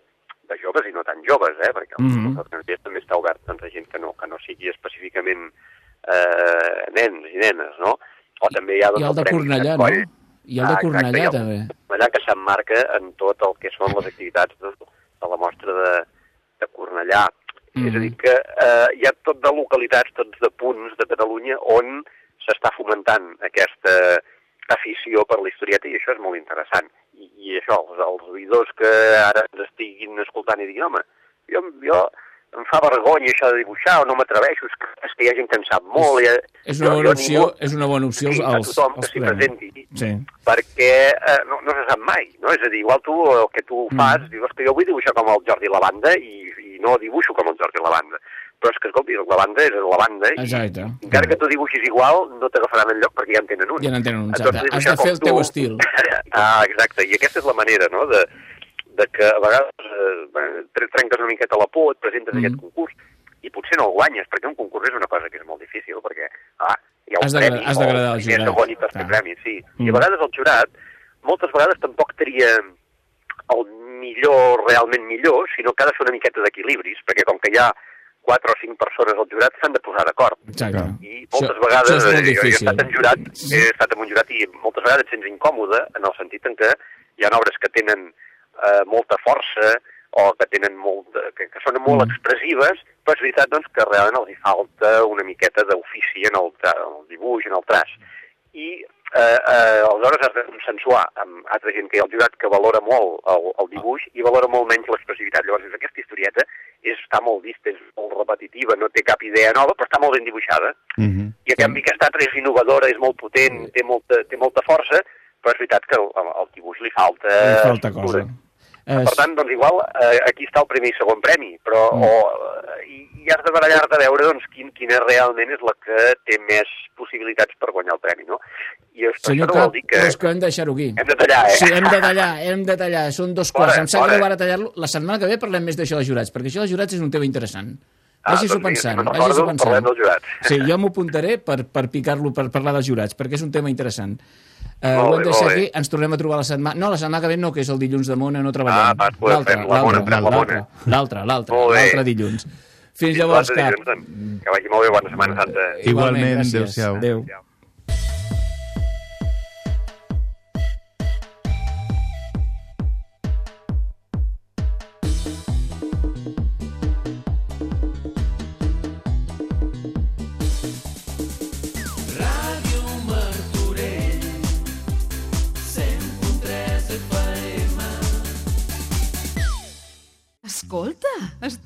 de joves i no tan joves, eh? perquè el. Museu de Granollers també està obert doncs, a gent que no, que no sigui específicament eh, nens i nenes, no? O també hi ha, doncs, I el de Cornellà, no? I el de Ah, exacte, Cornellà, i el- també. Cornellà que s'emmarca en tot el que són les activitats de, de la mostra de, de Cornellà. Mhm. És a dir, que eh, hi ha tot de localitats, tots de punts de Catalunya on s'està fomentant aquesta afició per la historieta i això és molt interessant. I, i això, els, els oïdors que ara ens estiguin escoltant i diguin, home, jo, jo em fa vergonya això de dibuixar o no m'atreveixo, és que, és que hi ha gent que en sap molt. hi ha, És una bona opció, ningú- és una bona opció Sí, a als, tothom que als s'hi premis. presenti Sí. perquè eh, no, no se sap mai, no? És a dir, igual tu el que tu Mm. fas, dius que jo vull dibuixar com el Jordi Lavanda i, i no dibuixo com el Jordi Lavanda. Però és que, escolti, la banda és la banda i Exacte. encara que tu dibuixis igual, no t'agafaran enlloc perquè ja en tenen un. Ja n'en tenen un, exacte. Has de fer el teu tu- estil. ah, exacte, i aquesta és la manera, no?, de, de que a vegades eh, tre- trenques una miqueta la por, et presentes Mm. aquest concurs i potser no el guanyes, perquè un concurs és una cosa que és molt difícil, perquè ah, hi ha un Has premi, has d'agradar al jurat. segon i tercer premi, sí. Mm. I a vegades el jurat, moltes vegades tampoc tria el millor, realment millor, sinó que ha de fer una miqueta d'equilibris, perquè com que hi ha quatre o cinc persones al jurat s'han de posar d'acord. Exacte. I moltes Això- vegades, això és eh, jo, he estat en jurat, he estat en un jurat i moltes vegades et sents incòmode en el sentit en què hi ha obres que tenen eh, molta força o que tenen molt, de- que, que són molt Mm. expressives, però és veritat doncs, que realment els hi falta una miqueta d'ofici en el, en el dibuix, en el traç. I eh, eh, aleshores has de consensuar amb altra gent que hi ha al jurat que valora molt el, el dibuix i valora molt menys l'expressivitat. Llavors, és aquesta historieta és, està molt vista, és molt repetitiva, no té cap idea nova, però està molt ben dibuixada. Uh -huh. I a canvi aquesta altra és innovadora, és molt potent, té molta, té molta força, però és veritat que al, dibuix li falta... Li falta cosa. Eh, Per tant, doncs igual, eh, aquí està el primer i segon premi, però Mm. o, eh, i, i has de barallar-te a veure doncs, quin, quina realment és la que té més possibilitats per guanyar el premi, no? I això, senyor això no vol dir que... però és que hem de deixar-ho aquí. Hem de tallar, eh? Sí, hem de tallar, hem de tallar. Són dos quarts. Em sap greu ara tallar-lo. La setmana que ve parlem més d'això dels jurats, perquè això dels jurats és un tema interessant. Ah, Vagi-s'ho doncs pensant, si vagi-s'ho pensant. Sí, jo m'ho apuntaré per, per picar-lo, per parlar dels jurats, perquè és un tema interessant. Uh, Molt ho hem de ens tornem a trobar la setmana... No, la setmana que ve no, que és el dilluns de Mona, no treballem. Ah, L'altre, fer la Mona, l'altre, fem la Mona. l'altre, l'altre, dilluns. Fins llavors, Cap. doncs, Que vagi molt bé, bona Setmana Santa. Igualment, adéu-siau. Adéu. Ràdio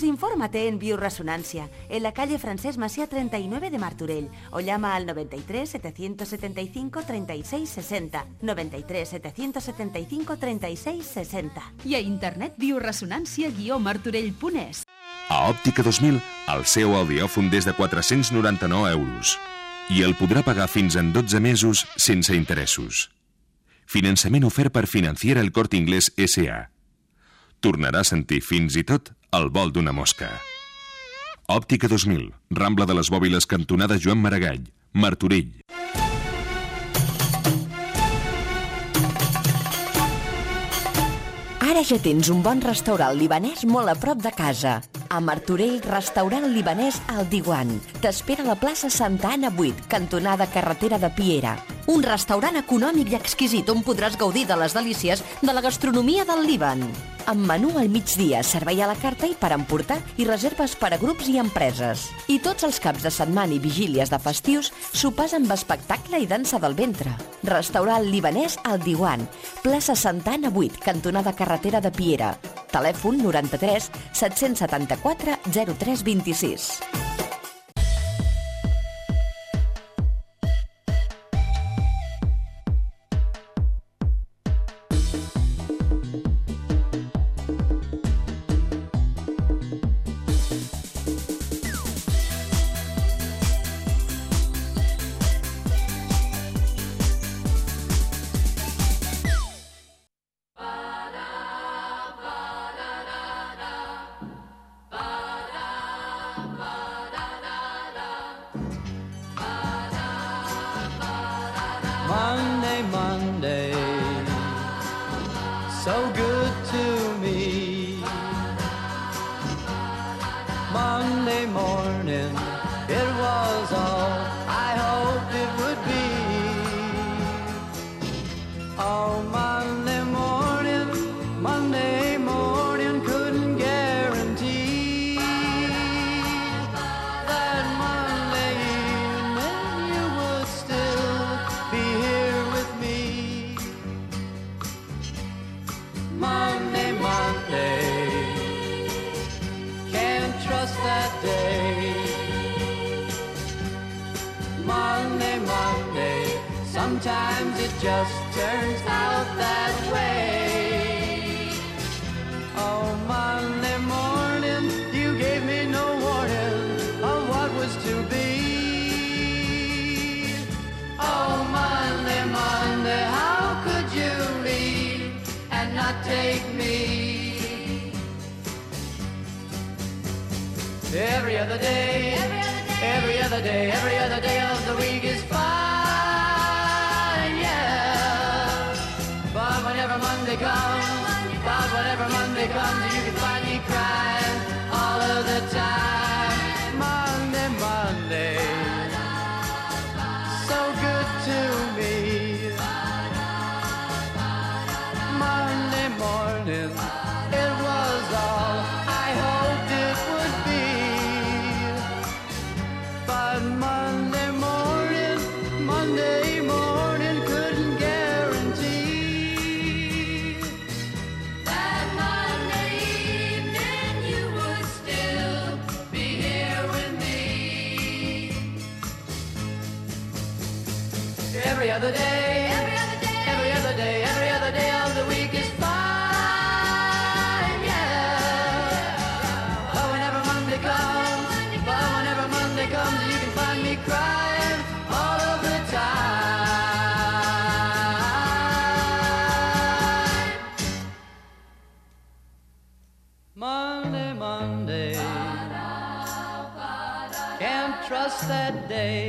infórmate en Bioresonancia, en la calle Francés Masía 39 de Martorell, o llama al 93 775 36 60. 93 775 36 60. I a internet bioresonància-martorell.es. A Òptica 2000, el seu audiòfon des de 499 euros. I el podrà pagar fins en 12 mesos sense interessos. Finançament ofert per Financiera el Corte Inglés S.A. Tornarà a sentir fins i tot el vol d'una mosca. Òptica 2000, Rambla de les Bòbiles, cantonada Joan Maragall, Martorell. Ara ja tens un bon restaurant libanès molt a prop de casa. A Martorell, restaurant libanès al Diwan. T'espera a la plaça Santa Anna 8, cantonada carretera de Piera. Un restaurant econòmic i exquisit on podràs gaudir de les delícies de la gastronomia del Líban. Amb menú al migdia, servei a la carta i per emportar i reserves per a grups i empreses. I tots els caps de setmana i vigílies de festius, sopars amb espectacle i dansa del ventre. Restaurant libanès al Diwan, plaça Santana 8, cantonada carretera de Piera. Telèfon 93 774 94 03 26. Day.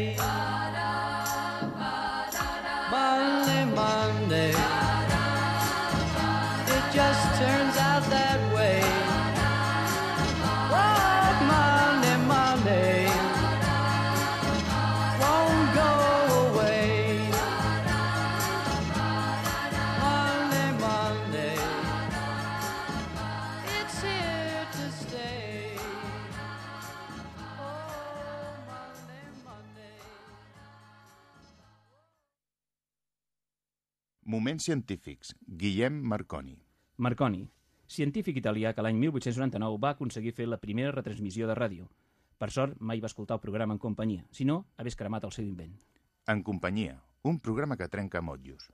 Moments científics. Guillem Marconi. Marconi, científic italià que l'any 1899 va aconseguir fer la primera retransmissió de ràdio. Per sort, mai va escoltar el programa en companyia, si no, hagués cremat el seu invent. En companyia. Un programa que trenca motllos.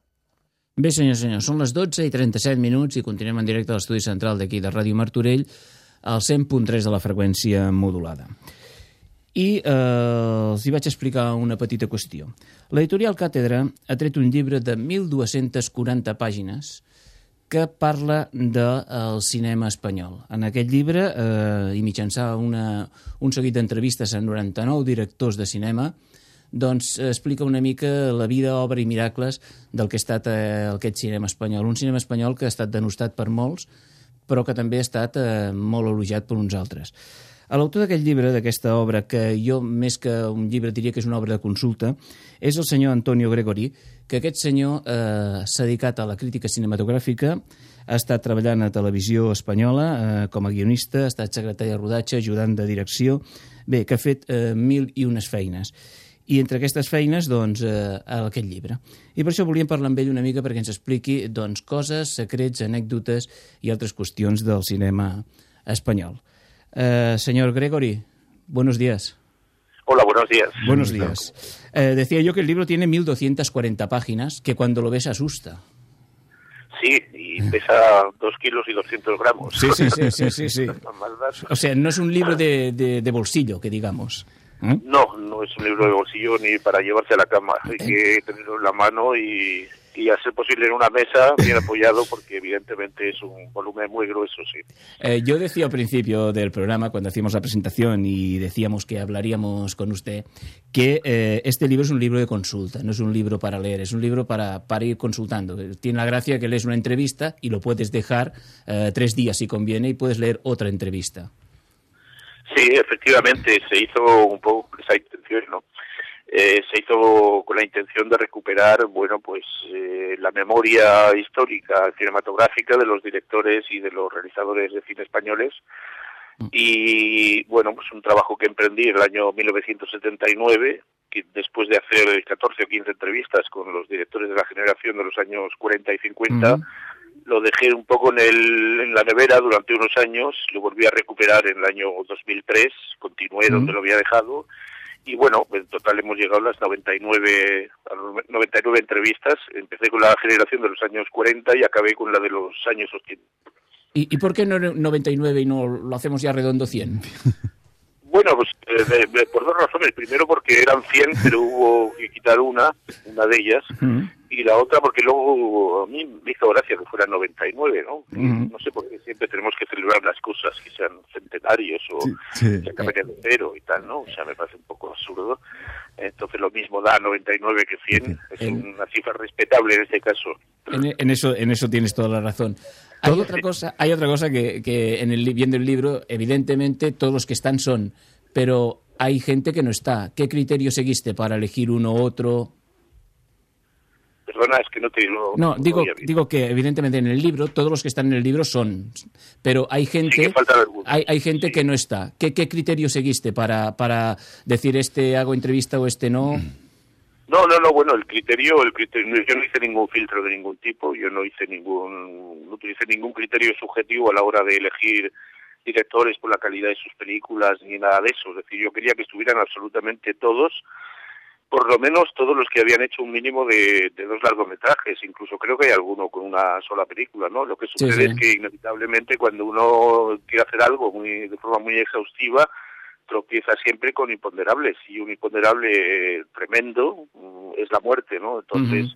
Bé, senyors i senyors, són les 12 i 37 minuts i continuem en directe a l'estudi central d'aquí de Ràdio Martorell al 100.3 de la freqüència modulada. I eh, els hi vaig explicar una petita qüestió. L'editorial Càtedra ha tret un llibre de 1.240 pàgines que parla del de, cinema espanyol. En aquest llibre, eh, i mitjançant una, un seguit d'entrevistes a 99 directors de cinema, doncs explica una mica la vida, obra i miracles del que ha estat eh, aquest cinema espanyol. Un cinema espanyol que ha estat denostat per molts, però que també ha estat eh, molt elogiat per uns altres. L'autor d'aquest llibre, d'aquesta obra, que jo més que un llibre diria que és una obra de consulta, és el senyor Antonio Gregori, que aquest senyor eh, s'ha dedicat a la crítica cinematogràfica, ha estat treballant a Televisió Espanyola eh, com a guionista, ha estat secretari de rodatge, ajudant de direcció, bé, que ha fet eh, mil i unes feines. I entre aquestes feines, doncs, eh, aquest llibre. I per això volíem parlar amb ell una mica perquè ens expliqui doncs, coses, secrets, anècdotes i altres qüestions del cinema espanyol. Eh, señor Gregory, buenos días. Hola, buenos días. Buenos días. Eh, decía yo que el libro tiene 1240 páginas, que cuando lo ves asusta. Sí, y pesa 2 kilos y 200 gramos. Sí, sí, sí, sí, sí. O sea, no es un libro de, de, de bolsillo, que digamos. ¿eh? No, no es un libro de bolsillo ni para llevarse a la cama. Hay que tenerlo en la mano y, y a ser posible en una mesa, bien apoyado, porque evidentemente es un volumen muy grueso, sí. Eh, yo decía al principio del programa, cuando hacíamos la presentación y decíamos que hablaríamos con usted, que eh, este libro es un libro de consulta, no es un libro para leer, es un libro para, para ir consultando. Tiene la gracia que lees una entrevista y lo puedes dejar eh, tres días si conviene y puedes leer otra entrevista. Sí, efectivamente, se hizo un poco esa intención, ¿no? Eh, se hizo con la intención de recuperar, bueno, pues eh, la memoria histórica cinematográfica de los directores y de los realizadores de cine españoles. Y bueno, pues un trabajo que emprendí en el año 1979, que después de hacer 14 o 15 entrevistas con los directores de la generación de los años 40 y 50, Ujú. lo dejé un poco en, el, en la nevera durante unos años, lo volví a recuperar en el año 2003, continué Ujú. donde lo había dejado y bueno, en total hemos llegado a las 99, a las 99 entrevistas. Empecé con la generación de los años 40 y acabé con la de los años 80. ¿Y, y por qué no 99 y no lo hacemos ya redondo 100? Bueno, pues eh, de- de- por dos razones. Primero porque eran 100, pero hubo que quitar una, una de ellas. Ujú. Y la otra porque luego a mí me hizo gracia que fuera 99, ¿no? Ujú. No sé por qué siempre tenemos que celebrar las cosas que sean centenarios o Sí, sí. que acaben en cero y tal, ¿no? O sea, me parece un poco absurdo. Entonces lo mismo da 99 que 100. Es En- una cifra respetable en este caso. En, en eso, en eso tienes toda la razón. Hay otra cosa, hay otra cosa que, que en el, viendo el libro, evidentemente todos los que están son, pero hay gente que no está. ¿Qué criterio seguiste para elegir uno u otro? Perdona, es que no te digo... No, digo, digo que evidentemente en el libro, todos los que están en el libro son, pero hay gente, Sí hay, hay gente Sí. que no está. ¿Qué, qué criterio seguiste para, para decir este hago entrevista o este no? No, no, no, bueno, el criterio, el criterio, yo no hice ningún filtro de ningún tipo, yo no hice ningún, no utilicé ningún criterio subjetivo a la hora de elegir directores por la calidad de sus películas ni nada de eso, es decir, yo quería que estuvieran absolutamente todos, por lo menos todos los que habían hecho un mínimo de, de dos largometrajes, incluso creo que hay alguno con una sola película, ¿no? Lo que sucede sí. es que inevitablemente cuando uno quiere hacer algo muy, de forma muy exhaustiva, tropieza siempre con imponderables y un imponderable eh, tremendo mm, es la muerte, ¿no? Entonces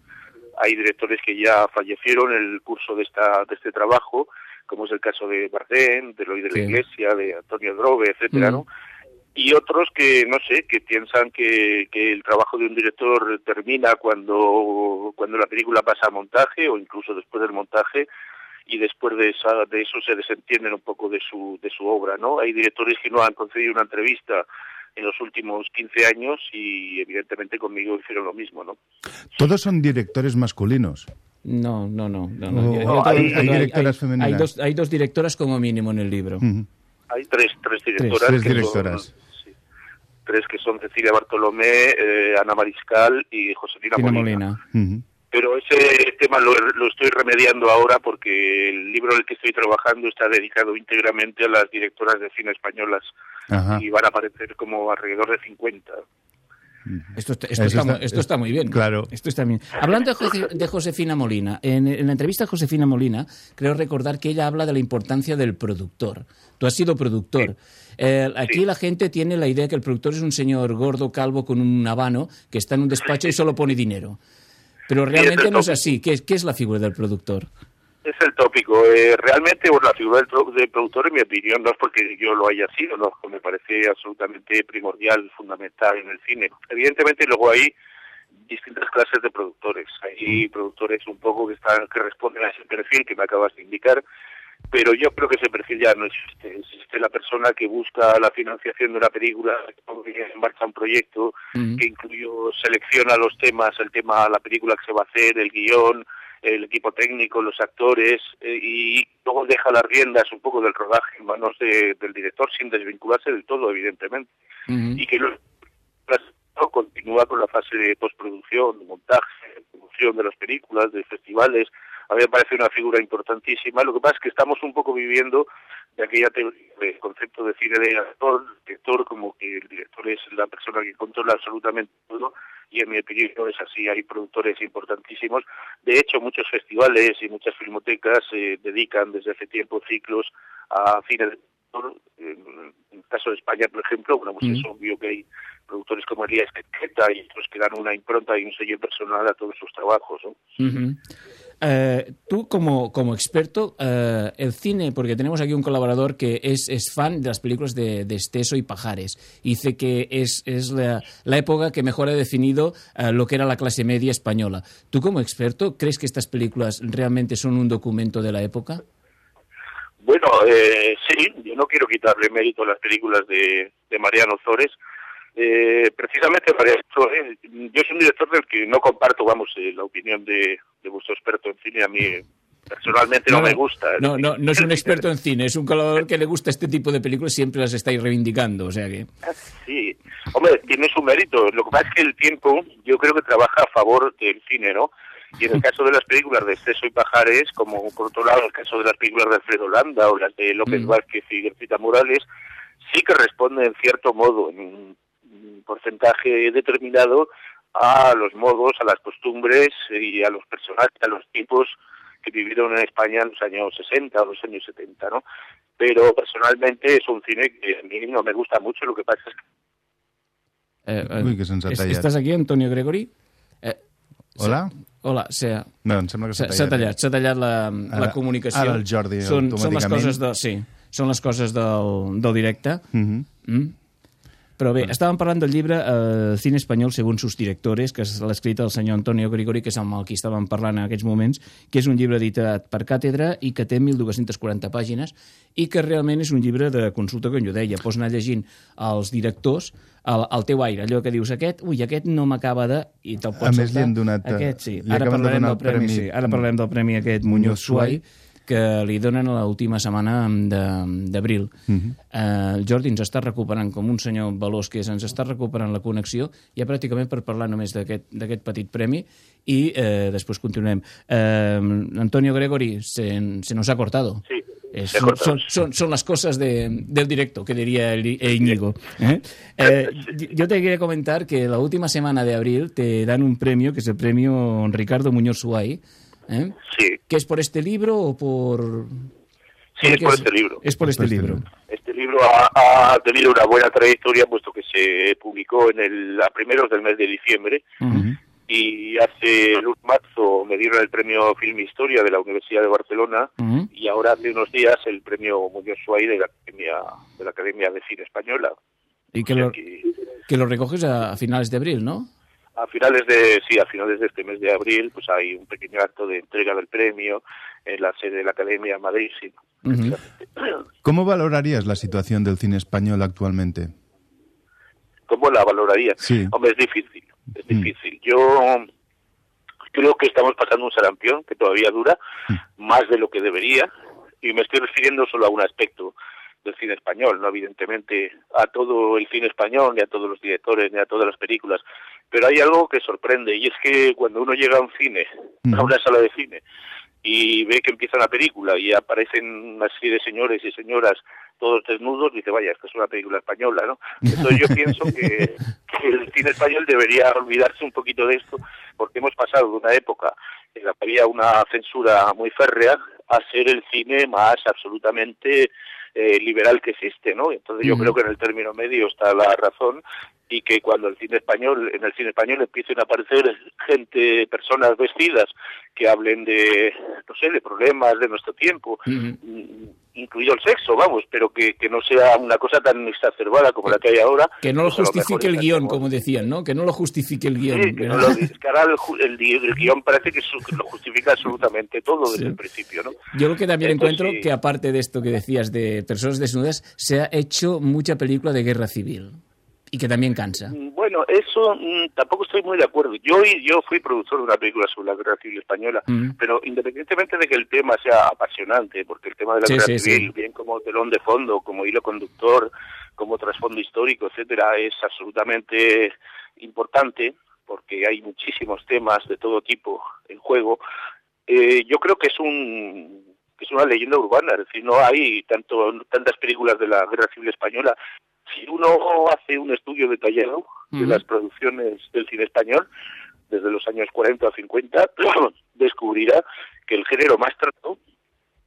hay directores que ya fallecieron en el curso de esta de este trabajo, como es el caso de Bardem, de Eloy de Sí. la Iglesia, de Antonio Drobe, etcétera. ¿no? Y otros que no sé, que piensan que, que el trabajo de un director termina cuando cuando la película pasa a montaje o incluso después del montaje y después de esa de eso se desentienden un poco de su de su obra, ¿no? Hay directores que no han concedido una entrevista en los últimos 15 años y evidentemente conmigo hicieron lo mismo, ¿no? Todos son directores masculinos. No, no, no. no, no. Oh, oh, hay- hay directoras hay, femeninas. dos, hay dos directoras como mínimo en el libro. Ujú. Hay tres tres directoras Tres que directoras. son sí, tres que son Cecilia Bartolomé, eh, Ana Mariscal y Josefina Tina Molina. Pero ese tema lo, lo estoy remediando ahora porque el libro en el que estoy trabajando está dedicado íntegramente a las directoras de cine españolas Ajá. y van a aparecer como alrededor de 50. Esto, está, esto, está, está- mu- esto está muy bien. Claro. Esto está bien. Hablando de, Jose- de Josefina Molina, en, en la entrevista a Josefina Molina, creo recordar que ella habla de la importancia del productor. Tú has sido productor. Eh, aquí la gente tiene la idea que el productor es un señor gordo, calvo, con un habano, que está en un despacho y solo pone dinero. Pero realmente no es así. ¿Qué es, qué es la figura del productor? Es el tópico. Eh, realmente, bueno, la figura del, del productor, en mi opinión, no es porque yo lo haya sido, no, me parece absolutamente primordial, fundamental en el cine. Evidentemente, luego hay distintas clases de productores. Hay productores un poco que están que responden a ese perfil que me acabas de indicar, pero yo creo que ese perfil ya no existe. Existe la persona que busca la financiación de una película, que en marcha un proyecto, que incluyo selecciona los temas, el tema, la película que se va a hacer, el guion, el equipo técnico, los actores, eh, y luego deja las riendas un poco del rodaje en manos de- del director sin desvincularse del todo, evidentemente, y que luego ¿no? continúa con la fase de postproducción, de montaje, de producción de las películas, de festivales. A mí me parece una figura importantísima. Lo que pasa es que estamos un poco viviendo de aquella teoría del concepto de cine de actor, director, como que el director es la persona que controla absolutamente todo, y en mi opinión es así. Hay productores importantísimos. De hecho, muchos festivales y muchas filmotecas eh, dedican desde hace tiempo ciclos a cine de En el caso de España, por ejemplo, bueno, pues Mm. es obvio que hay productores como Elías Queta y otros que dan una impronta y un sello personal a todos sus trabajos. ¿no? Eh, tú como, como experto, eh, el cine, porque tenemos aquí un colaborador que es, es fan de las películas de, de Esteso y Pajares. Dice que es, es la, la época que mejor ha definido eh, lo que era la clase media española. ¿Tú como experto crees que estas películas realmente son un documento de la época? Bueno, eh, sí, yo no quiero quitarle mérito a las películas de, de Mariano Zores. Eh, precisamente Mariano Zores, yo soy un director del que no comparto, vamos, eh, la opinión de, de vuestro experto en cine. A mí personalmente no, me gusta. No, no, no es un experto en cine, es un colaborador que le gusta este tipo de películas y siempre las estáis reivindicando. O sea que. Sí, hombre, tiene su mérito. Lo que pasa es que el tiempo, yo creo que trabaja a favor del cine, ¿no? Y en el caso de las películas de Exceso y Pajares, como por otro lado el caso de las películas de Alfredo Landa o las de López Mm. Vázquez y Gercita Morales, sí que responden en cierto modo, en un porcentaje determinado, a los modos, a las costumbres y a los personajes, a los tipos que vivieron en España en los años 60 o los años 70, ¿no? Pero personalmente es un cine que a mí no me gusta mucho, lo que pasa es que Eh, eh, Ui, que se'ns ha es- tallat. Estàs aquí, Antonio Gregori? Eh, Hola? Hola, sí. No, em sembla que s'ha S'ha s'ha tallat. tallat, s'ha tallat la, la Ara- comunicació. ara el Jordi són, són les automàticament. coses de, sí, són les coses del, del directe. Mhm. Mm? Però bé, estàvem parlant del llibre eh, Cine espanyol segons sus directores, que és l'escrit del senyor Antonio Grigori, que és amb el qui estàvem parlant en aquests moments, que és un llibre editat per càtedra i que té 1.240 pàgines i que realment és un llibre de consulta, com jo deia. Pots anar llegint els directors al, al teu aire, allò que dius, aquest, ui, aquest no m'acaba de... I te'l pots A més, li han donat, Aquest, sí. Ara de parlarem donar del el premi, premi sí. Ara parlarem del premi aquest Muñoz Suai, que li donen a l'última setmana de- d'abril. Mhm. eh, el Jordi ens està recuperant com un senyor veloç que és, ens està recuperant la connexió, ja pràcticament per parlar només d'aquest d'aquest petit premi, i eh, després continuem. Eh, Antonio Gregori, se, se nos ha cortado. Sí, Eh, son, son, son, son las cosas de- del directo, que diría el, el Íñigo. ¿eh? Eh, yo te quería comentar que la última semana de abril te dan un premio, que es el premio Ricardo Muñoz Suay. ¿Eh? Sí, ¿Que es por este libro o por...? sí, es por este libro. Es por este este libro. libro. Este libro ha, ha tenido una buena trayectoria, puesto que se publicó en el, a primeros del mes de diciembre Ujú. y hace el 1 de marzo me dieron el premio Film Historia de la Universidad de Barcelona y ahora hace unos días el premio Muñoz Suárez de la Academia de la Academia de Cine Española. Y que O sea lo, que que lo recoges a, a finales de abril, ¿no? A finales de sí, a finales de este mes de abril, pues hay un pequeño acto de entrega del premio en la sede de la Academia Madrid. sí. ¿Cómo valorarías la situación del cine español actualmente? ¿Cómo la valoraría? Sí. Hombre, es difícil, es Mm. difícil. Yo creo que estamos pasando un sarampión que todavía dura más de lo que debería y me estoy refiriendo solo a un aspecto del cine español, no evidentemente a todo el cine español, ni a todos los directores, ni a todas las películas, pero hay algo que sorprende y es que cuando uno llega a un cine, a una sala de cine, y ve que empieza la película y aparecen una serie de señores y señoras todos desnudos, dice, vaya, esta es una película española, ¿no? Entonces yo pienso que, que el cine español debería olvidarse un poquito de esto, porque hemos pasado de una época en la que había una censura muy férrea a ser el cine más absolutamente eh, liberal que existe, ¿no? Entonces yo creo que en el término medio está la razón y que cuando el cine español, en el cine español empiecen a aparecer gente, personas vestidas que hablen de, no sé, de problemas de nuestro tiempo, incluido el sexo, vamos, pero que, que no sea una cosa tan exacerbada como la que hay ahora. Que no lo justifique el guion, como decían, ¿no? Que no lo justifique el guion. Sí, que, no lo, el, el, guion parece que, su- que lo justifica absolutamente todo desde Sí. el principio, ¿no? Yo lo que también Entonces, encuentro que aparte de esto que decías de personas desnudas, se ha hecho mucha película de guerra civil y que también cansa. Mm, Bueno, eso mm, tampoco estoy muy de acuerdo. Yo yo fui productor de una película sobre la guerra civil española, Mm. pero independientemente de que el tema sea apasionante, porque el tema de la Sí, guerra sí, civil, sí. bien como telón de fondo, como hilo conductor, como trasfondo histórico, etcétera, es absolutamente importante, porque hay muchísimos temas de todo tipo en juego. Eh, yo creo que es un es una leyenda urbana, es decir, no hay tanto tantas películas de la guerra civil española. Si uno hace un estudio detallado de las producciones del cine español desde los años 40 o 50, descubrirá que el género más tratado,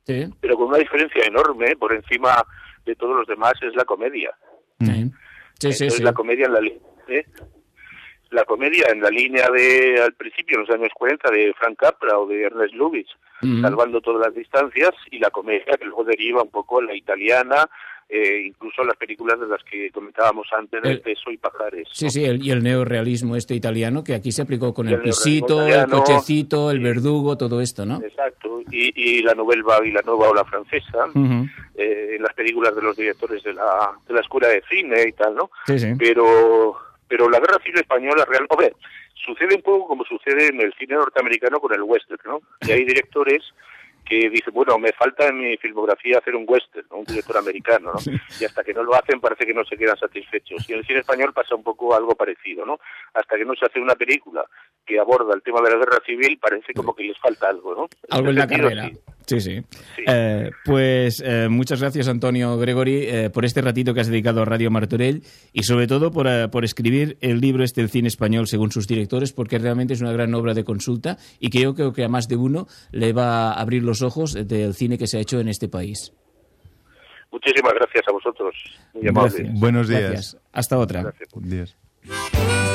Sí. pero con una diferencia enorme por encima de todos los demás, es la comedia. Sí. Entonces, sí. la comedia en la ¿eh? la comedia en la línea de al principio en los años 40 de Frank Capra o de Ernest Lubitsch salvando todas las distancias y la comedia que luego deriva un poco a la italiana eh, incluso las películas de las que comentábamos antes del El- peso y pajares Sí, ¿no? sí, el- y el neorealismo este italiano que aquí se aplicó con el el pisito, el cochecito, el verdugo, todo esto, ¿no? exacto y, y la novela y la nueva ola francesa Ujú. eh, en las películas de los directores de la, de la escuela de cine y tal no Sí, sí. pero pero la guerra civil española real a ver, sucede un poco como sucede en el cine norteamericano con el western no y hay directores que dicen, bueno, me falta en mi filmografía hacer un western, ¿no? un director americano, ¿no? Y hasta que no lo hacen parece que no se quedan satisfechos. Y en el cine español pasa un poco algo parecido, ¿no? Hasta que no se hace una película que aborda el tema de la guerra civil parece como que les falta algo, ¿no? Algo en la carrera. sí. Sí, sí. Sí. Eh, pues eh, muchas gracias, Antonio Gregori, eh, por este ratito que has dedicado a Radio Martorell y sobre todo por, eh, por escribir el libro este, El cine español según sus directores, porque realmente es una gran obra de consulta y que yo creo que a más de uno le va a abrir los ojos del cine que se ha hecho en este país. Muchísimas gracias a vosotros. Muy. Gracias. Buenos días. Gracias. Hasta otra. Gracias. Días.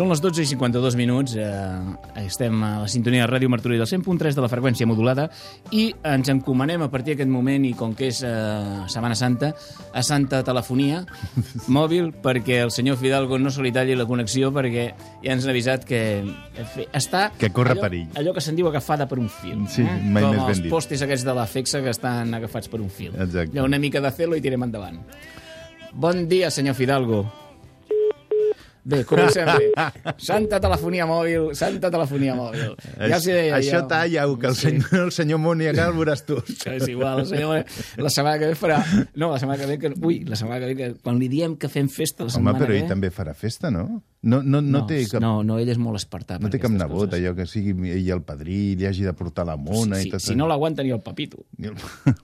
Són les 12 i 52 minuts, eh, estem a la sintonia de Ràdio Martorell del 100.3 de la freqüència modulada i ens encomanem a partir d'aquest moment i com que és eh, Setmana Santa, a Santa Telefonia mòbil perquè el senyor Fidalgo no se li talli la connexió perquè ja ens han avisat que està... Que corre allò, perill. Allò que se'n diu agafada per un fil. Sí, eh? mai com més ben els dit. postes aquests de la FEXA que estan agafats per un fil. Exacte. Hi ha una mica de celo i tirem endavant. Bon dia, senyor Fidalgo. Bé, comencem bé. Santa telefonia mòbil, santa telefonia mòbil. Ja hi deia Això jo. talla-ho, que el senyor, el senyor Moniacal el veuràs tu. És igual, el senyor, la setmana que ve farà... No, la setmana que ve... Que, ui, la setmana que ve, que, quan li diem que fem festa la Home, setmana però que ell ve... també farà festa, no? No, no, no, té cap... no, no, ell és molt espartà. No té cap nebot, coses. allò que sigui ell el padrí, li hagi de portar la mona Sí, i tot si no l'aguanta ni el papito.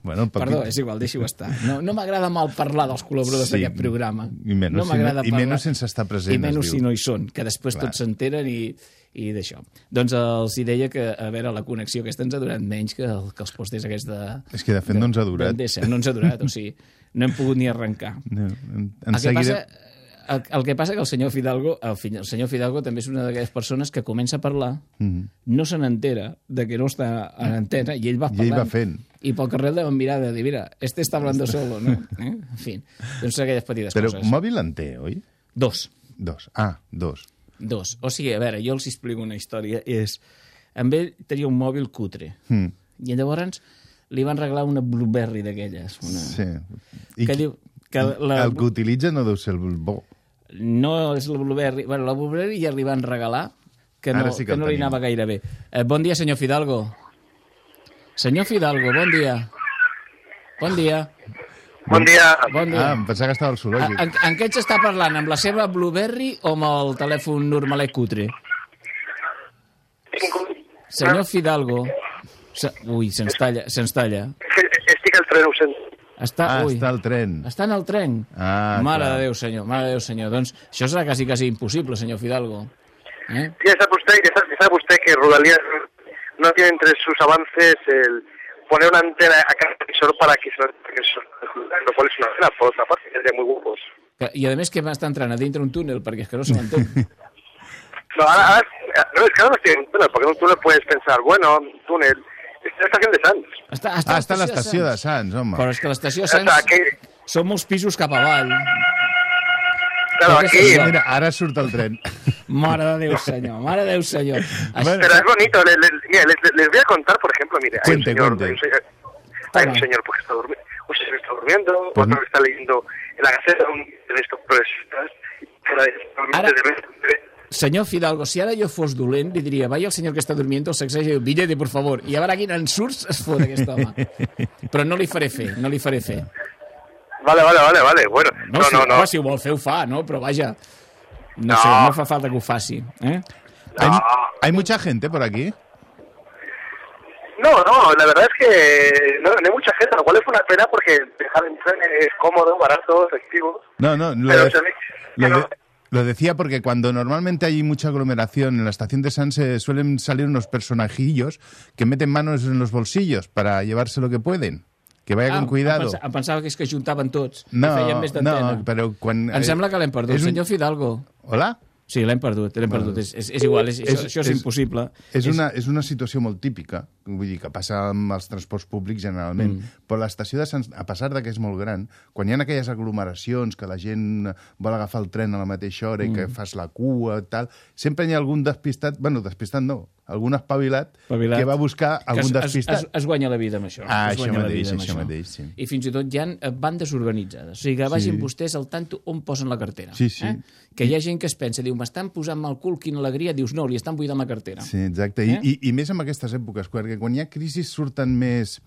bueno, el papit... Perdó, és igual, deixi-ho estar. No, no m'agrada mal parlar dels col·laboradors Sí, d'aquest programa. i menys no si no- i menys sense estar present, I menys si no hi són, que després Clar. tots s'enteren i, i d'això. Doncs els hi deia que, a veure, la connexió aquesta ens ha durat menys que, el, que els postes aquests de... És que, de fet, no ens ha durat. No ens ha durat, o sigui, no hem pogut ni arrencar. No, en, en El que, seguida... passa, el, el que passa que el senyor Fidalgo, el, fi- el senyor Fidalgo també és una d'aquelles persones que comença a parlar, Mhm. no se n'entera de que no està en antena i ell va I parlant. ell va fent. I pel carrer deuen mirar de dir, mira, este está hablando solo, ¿no? Eh? En fin, doncs aquelles petites Però coses. mòbil en té, oi? Dos. Dos. Ah, dos. Dos. O sigui, a veure, jo els explico una història. És, amb ell tenia un mòbil cutre. Mm. I llavors li van regalar una Blueberry d'aquelles. Una... Sí. I Que diu que la, El que utilitza no deu ser el bo. no és la Blueberry... Bueno, la Blueberry ja li van regalar, que no, Ara sí que que no li anava gaire bé. Eh, bon dia, senyor Fidalgo. Senyor Fidalgo, bon dia. Bon dia. Bon dia. Bon dia. Ah, em pensava que estava al zoològic. en, en què ets està parlant? Amb la seva Blueberry o amb el telèfon normalet cutre? Senyor Fidalgo... Se... Ui, se'ns talla, se'ns talla. Estic al tren, ho sento. Està, Ah, ui, està al tren. està en el tren. Ah, mare clar. de Déu, senyor, mare de Déu, senyor. Doncs això serà quasi, quasi impossible, senyor Fidalgo. Eh? Ya sabe usted, ya sabe, ya sabe usted que Rodalías no tiene entre sus avances el poner una antena a cada televisor para que se que eso- lo cual es una pena, por otra parte, que es de muy guapos. I a més que va estar entrant a dintre un túnel, perquè és que no se m'entén. No, ahora, ahora- no, es que ahora no estoy en un túnel, porque en un túnel puedes pensar, bueno, túnel, es la estación de Sanz. Està, Ah, està a l'estació de Sants, home. Però és que l'estació de Sants que, són molts pisos cap avall. Sí, Mira, ara surt el tren. Mare de Déu, senyor, mare de Déu, senyor. Bueno, pero es bonito, le- le- mira, les, les voy a contar, por ejemplo, mire, hay un señor, cuente. hay un señor, hay un señor pues, que está durmiendo, un señor está durmiendo, Pues otro que está leyendo en la gaceta un de estos progresistas, Ara- de- Senyor Fidalgo, si ara jo fos dolent, li diria, vaya el senyor que està durmiendo, el sacseja diu, billete, por favor. I a veure quin en surts es fot aquest home. Però no li faré fer, no li faré fer. Vale, vale, vale, vale, bueno, No, no, si, no, no, si ho vol fer, ho fa, no? Però vaja, no, No. sé, no fa falta que ho faci. Eh? Hay, hay mucha gente por aquí. No, no, la verdad es que no, no hay mucha gente, lo cual es una pena porque dejar en tren es cómodo, barato, efectivo. No, no, lo, Pero de- se lo no- de- lo decía porque cuando normalmente hay mucha aglomeración en la estación de San se suelen salir unos personajillos que meten manos en los bolsillos para llevarse lo que pueden. Que vaya con em cuidado. pensa- Em pensava que és que juntaven tots No, i feien més d'antena. no, però quan... Em sembla que l'hem perdut. és un- Senyor Fidalgo. Hola? Sí, l'hem perdut, l'hem perdut. És, és, és igual, és, És- això, això és, és- impossible. És una, és una situació molt típica, vull dir, que passa amb els transports públics generalment, mm. però l'estació de Sants, a pesar de que és molt gran, quan hi ha aquelles aglomeracions que la gent vol agafar el tren a la mateixa hora i que fas la cua i tal, sempre hi ha algun despistat, bueno, despistat no, algun espavilat, Espavilat. que va a buscar Que algun es, es, despistat. es, es guanya la vida amb això. Ah, es això mateix, amb això mateix, sí. I fins i tot hi ha eh, bandes organitzades. O sigui, que vagin Sí. vostès al tanto on posen la cartera. Sí, sí. Eh? Que hi ha gent que es pensa, diu, m'estan posant mal cul, quina alegria. Dius, no, li estan buidant la cartera. Sí, exacte. Eh? I, i, I més en aquestes èpoques, perquè quan hi ha crisi surten més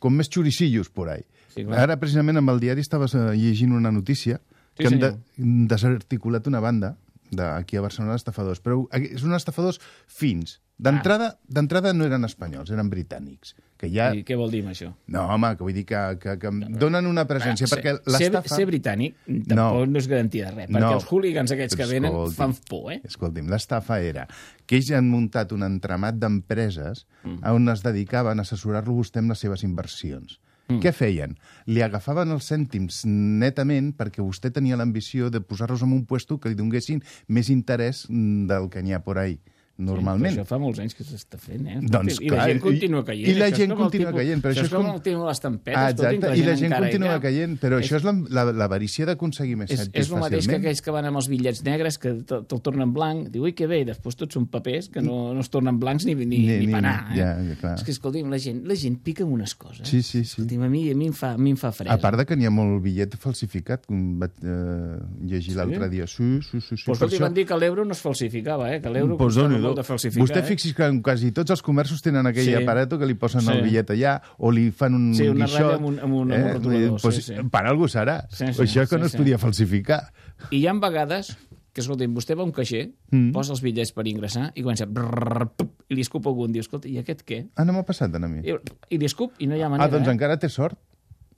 com més xuricillos por ahí. Sí, clar. Ara, precisament, amb el diari estaves llegint una notícia Sí, que senyor. de, desarticulat una banda d'aquí a Barcelona d'estafadors, però eh, són estafadors fins. D'entrada d'entrada no eren espanyols, eren britànics, que ja... I què vol dir això? No, home, que vull dir que, que, que donen una presència, ser, perquè ser, l'estafa... ser britànic tampoc no. no és garantia de res, perquè No. els hooligans aquests que venen Escolti'm, fan por, eh? Escolti'm, l'estafa era que ells han muntat un entramat d'empreses Mm. on es dedicaven a assessorar-lo vostè amb les seves inversions. Mm. Què feien? Li agafaven els cèntims netament perquè vostè tenia l'ambició de posar-los en un puesto que li donguessin més interès mm, del que n'hi ha por ahí, normalment. Però això fa molts anys que s'està fent, eh? Doncs, I la clar, gent i- continua caient. i la Això és gent continua tipus- caient, però això és com el tema de les tampetes, Ah, exacte, que i la gent continua caient, però això és la- l'avarícia d'aconseguir més És, és el mateix que aquells que van amb els bitllets negres que te- te'l tornen blanc, diu, ui, que bé, i després tots són papers que no, no es tornen blancs ni, ni, ni, Ni- ni, panar. Eh? ja, ja, clar. És que, escolti'm, la gent, la gent pica amb unes coses. Sí, sí, sí. Escolti'm, a mi, a mi em fa, a mi em fa fresa. A part de que n'hi ha molt bitllet falsificat, com vaig eh, llegir l'altre dia. Sí, sí, sí. sí. Però escolti, van dir que l'euro no es falsificava, eh? que l'euro Pues molt de falsificar. Vostè eh? fixi's que en quasi tots els comerços tenen aquell Sí. aparato que li posen Sí. el bitllet allà o li fan un Sí, una guixot. amb un- amb un- amb un rotulador, sí, pues, sí. Per algú serà. Sí, sí, Això que sí, no es sí. podia falsificar. I hi ha vegades que, escolti'm, vostè va a un caixer, Mm. posa els bitllets per ingressar i comença... Brrr, pup, I li escup algun, diu, escolta, i aquest què? Ah, no m'ha passat a mi. I, I li escup i no hi ha manera, Ah, doncs eh? encara té sort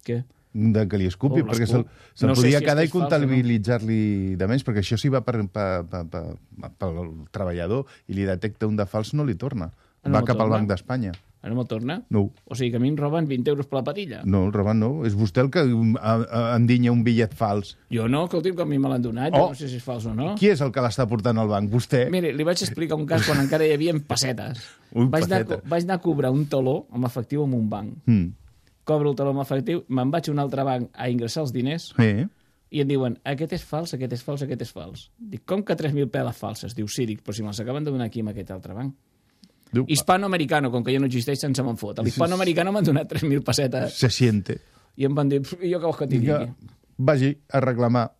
Què? De que li escupi, Oh, perquè se'l se No podia si quedar que i o no. comptabilitzar-li de menys, perquè això si va per, per, per, per, pel treballador i li detecta un de fals, no li torna. Ah, no va cap al torna? Banc d'Espanya. Ara me'l torna? No. O sigui que a mi em roben 20 euros per la patilla. No, el robant no. És vostè el que endinya un bitllet fals. Jo no, escolti'm, que a mi me l'han donat, Oh. jo no sé si és fals o no. Qui és el que l'està portant al banc? Vostè? Mire, li vaig explicar un cas quan encara hi havia pessetes. Ui, vaig, anar, pessetes. vaig anar a cobrar un taló amb efectiu en un banc. Mm. Cobro el taló amb efectiu, me'n vaig a un altre banc a ingressar els diners Sí. i em diuen, aquest és fals, aquest és fals, aquest és fals. Dic, com que 3.000 peles falses? Diu, sí, dic, però si me'ls acaben de donar aquí amb aquest altre banc. Diu, Hispanoamericano, com que ja no existeix, sense me'n fot. A l'hispanoamericano m'han donat 3.000 pessetes se siente. i em van dir, "Pf, i jo què vols que digui? vagi a reclamar.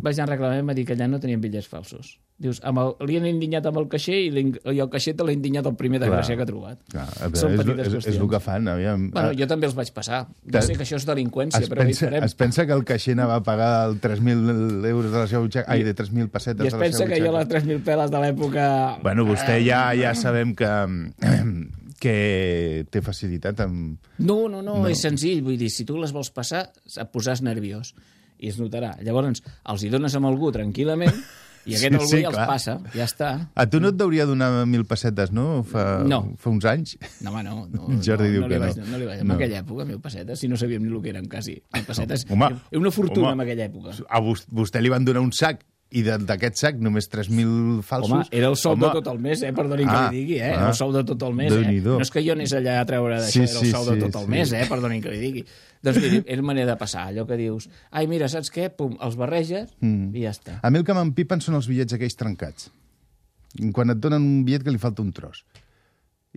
Vaig anar a reclamar i em va dir que allà no tenien bitllets falsos. Dius, amb el, li han indignat amb el caixer i, i el caixer te l'ha indignat el primer Clar. desgràcia que ha trobat. Clar, veure, Són és, petites és, és, el que fan. Aviam. Bueno, Ah, jo també els vaig passar. Ja sé que això és delinqüència, es però hi pensa, farem? es pensa que el caixer va a pagar el 3.000 euros de la seva butxaca, ai, de 3.000 pessetes I es de la pensa seva que jo les 3.000 peles de l'època... Bueno, vostè ja ja sabem que, que té facilitat amb... No, no, no, No. és senzill. Vull dir, si tu les vols passar, et posàs nerviós. I es notarà. Llavors, els hi dones amb algú tranquil·lament i aquest Sí, algú sí, ja els clar. passa. Ja està. A tu no et deuria donar 1.000 pessetes, no? Fa, No. fa uns anys? No, home, no. no Jordi no, diu no que no. vaig, no li vaig. En No. aquella època, mil pessetes, si no sabíem ni el que eren, quasi. Mil pessetes. Home, Era una fortuna home. en aquella època. A vos- vostè li van donar un sac i de- d'aquest sac només 3.000 falsos. Home, era el sou Home, de tot el mes, eh? Perdoni que Ah, li digui, eh? ah. El sou de tot el mes, eh? No és que jo anés allà a treure d'això, Sí, era el sí, sou de sí, tot el sí. mes, eh? Perdoni que li digui. Doncs miri, és manera de passar, allò que dius, ai, mira, saps què? Pum, els barreges Mm. i ja està. A mi el que m'empipen són els bitllets aquells trencats. Quan et donen un bitllet que li falta un tros.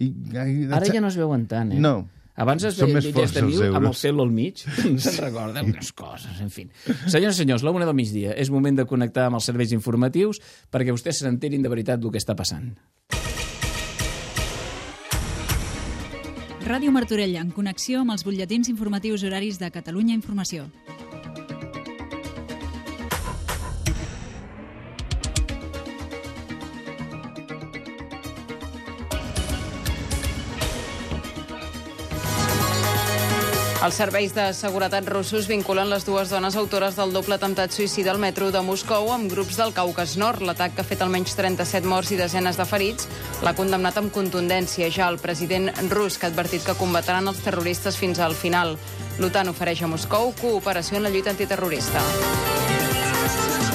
I, ai, Ara ja no es veuen tant, eh? No. Abans es veien bitllets de mil amb el cel al mig. No se'n recorda? Unes coses, en fi. Senyors i senyors, la una del migdia. És moment de connectar amb els serveis informatius perquè vostès s'enterin de veritat del que està passant. Ràdio Martorell, en connexió amb els butlletins informatius horaris de Catalunya Informació. Els serveis de seguretat russos vinculen les dues dones autores del doble atemptat suïcida al metro de Moscou amb grups del Caucas Nord. L'atac que ha fet almenys 37 morts i desenes de ferits l'ha condemnat amb contundència ja el president rus, que ha advertit que combatran els terroristes fins al final. L'OTAN ofereix a Moscou cooperació en la lluita antiterrorista.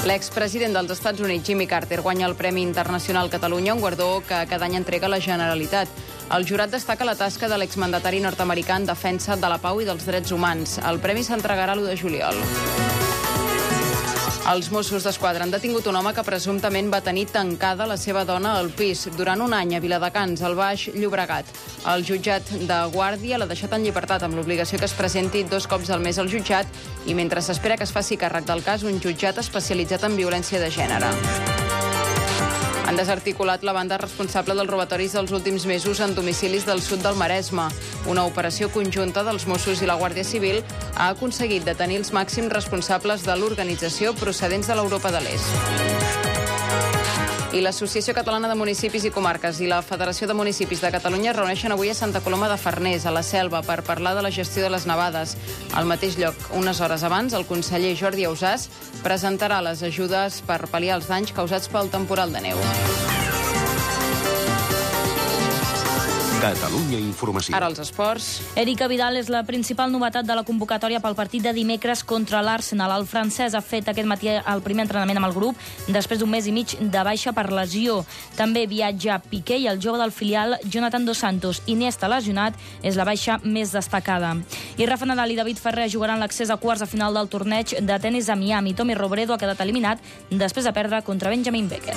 L'expresident dels Estats Units, Jimmy Carter, guanya el Premi Internacional Catalunya, un guardó que cada any entrega la Generalitat. El jurat destaca la tasca de l'exmandatari nord-americà en defensa de la pau i dels drets humans. El premi s'entregarà l'1 de juliol. Els Mossos d'Esquadra han detingut un home que presumptament va tenir tancada la seva dona al pis durant un any a Viladecans, al Baix Llobregat. El jutjat de Guàrdia l'ha deixat en llibertat amb l'obligació que es presenti dos cops al mes al jutjat i mentre s'espera que es faci càrrec del cas un jutjat especialitzat en violència de gènere. Han desarticulat la banda responsable dels robatoris dels últims mesos en domicilis del sud del Maresme. Una operació conjunta dels Mossos i la Guàrdia Civil ha aconseguit detenir els màxims responsables de l'organització procedents de l'Europa de l'Est. I l'Associació Catalana de Municipis i Comarques i la Federació de Municipis de Catalunya es reuneixen avui a Santa Coloma de Farners, a la Selva, per parlar de la gestió de les nevades. Al mateix lloc, unes hores abans, el conseller Jordi Ausàs presentarà les ajudes per pal·liar els danys causats pel temporal de neu. Catalunya Informació. Ara els esports. Erika Vidal és la principal novetat de la convocatòria pel partit de dimecres contra l'Arsenal. El francès ha fet aquest matí el primer entrenament amb el grup després d'un mes i mig de baixa per lesió. També viatja Piqué i el jove del filial Jonathan Dos Santos. Iniesta lesionat és la baixa més destacada. I Rafa Nadal i David Ferrer jugaran l'accés a quarts de final del torneig de tennis a Miami. Tommy Robredo ha quedat eliminat després de perdre contra Benjamin Becker.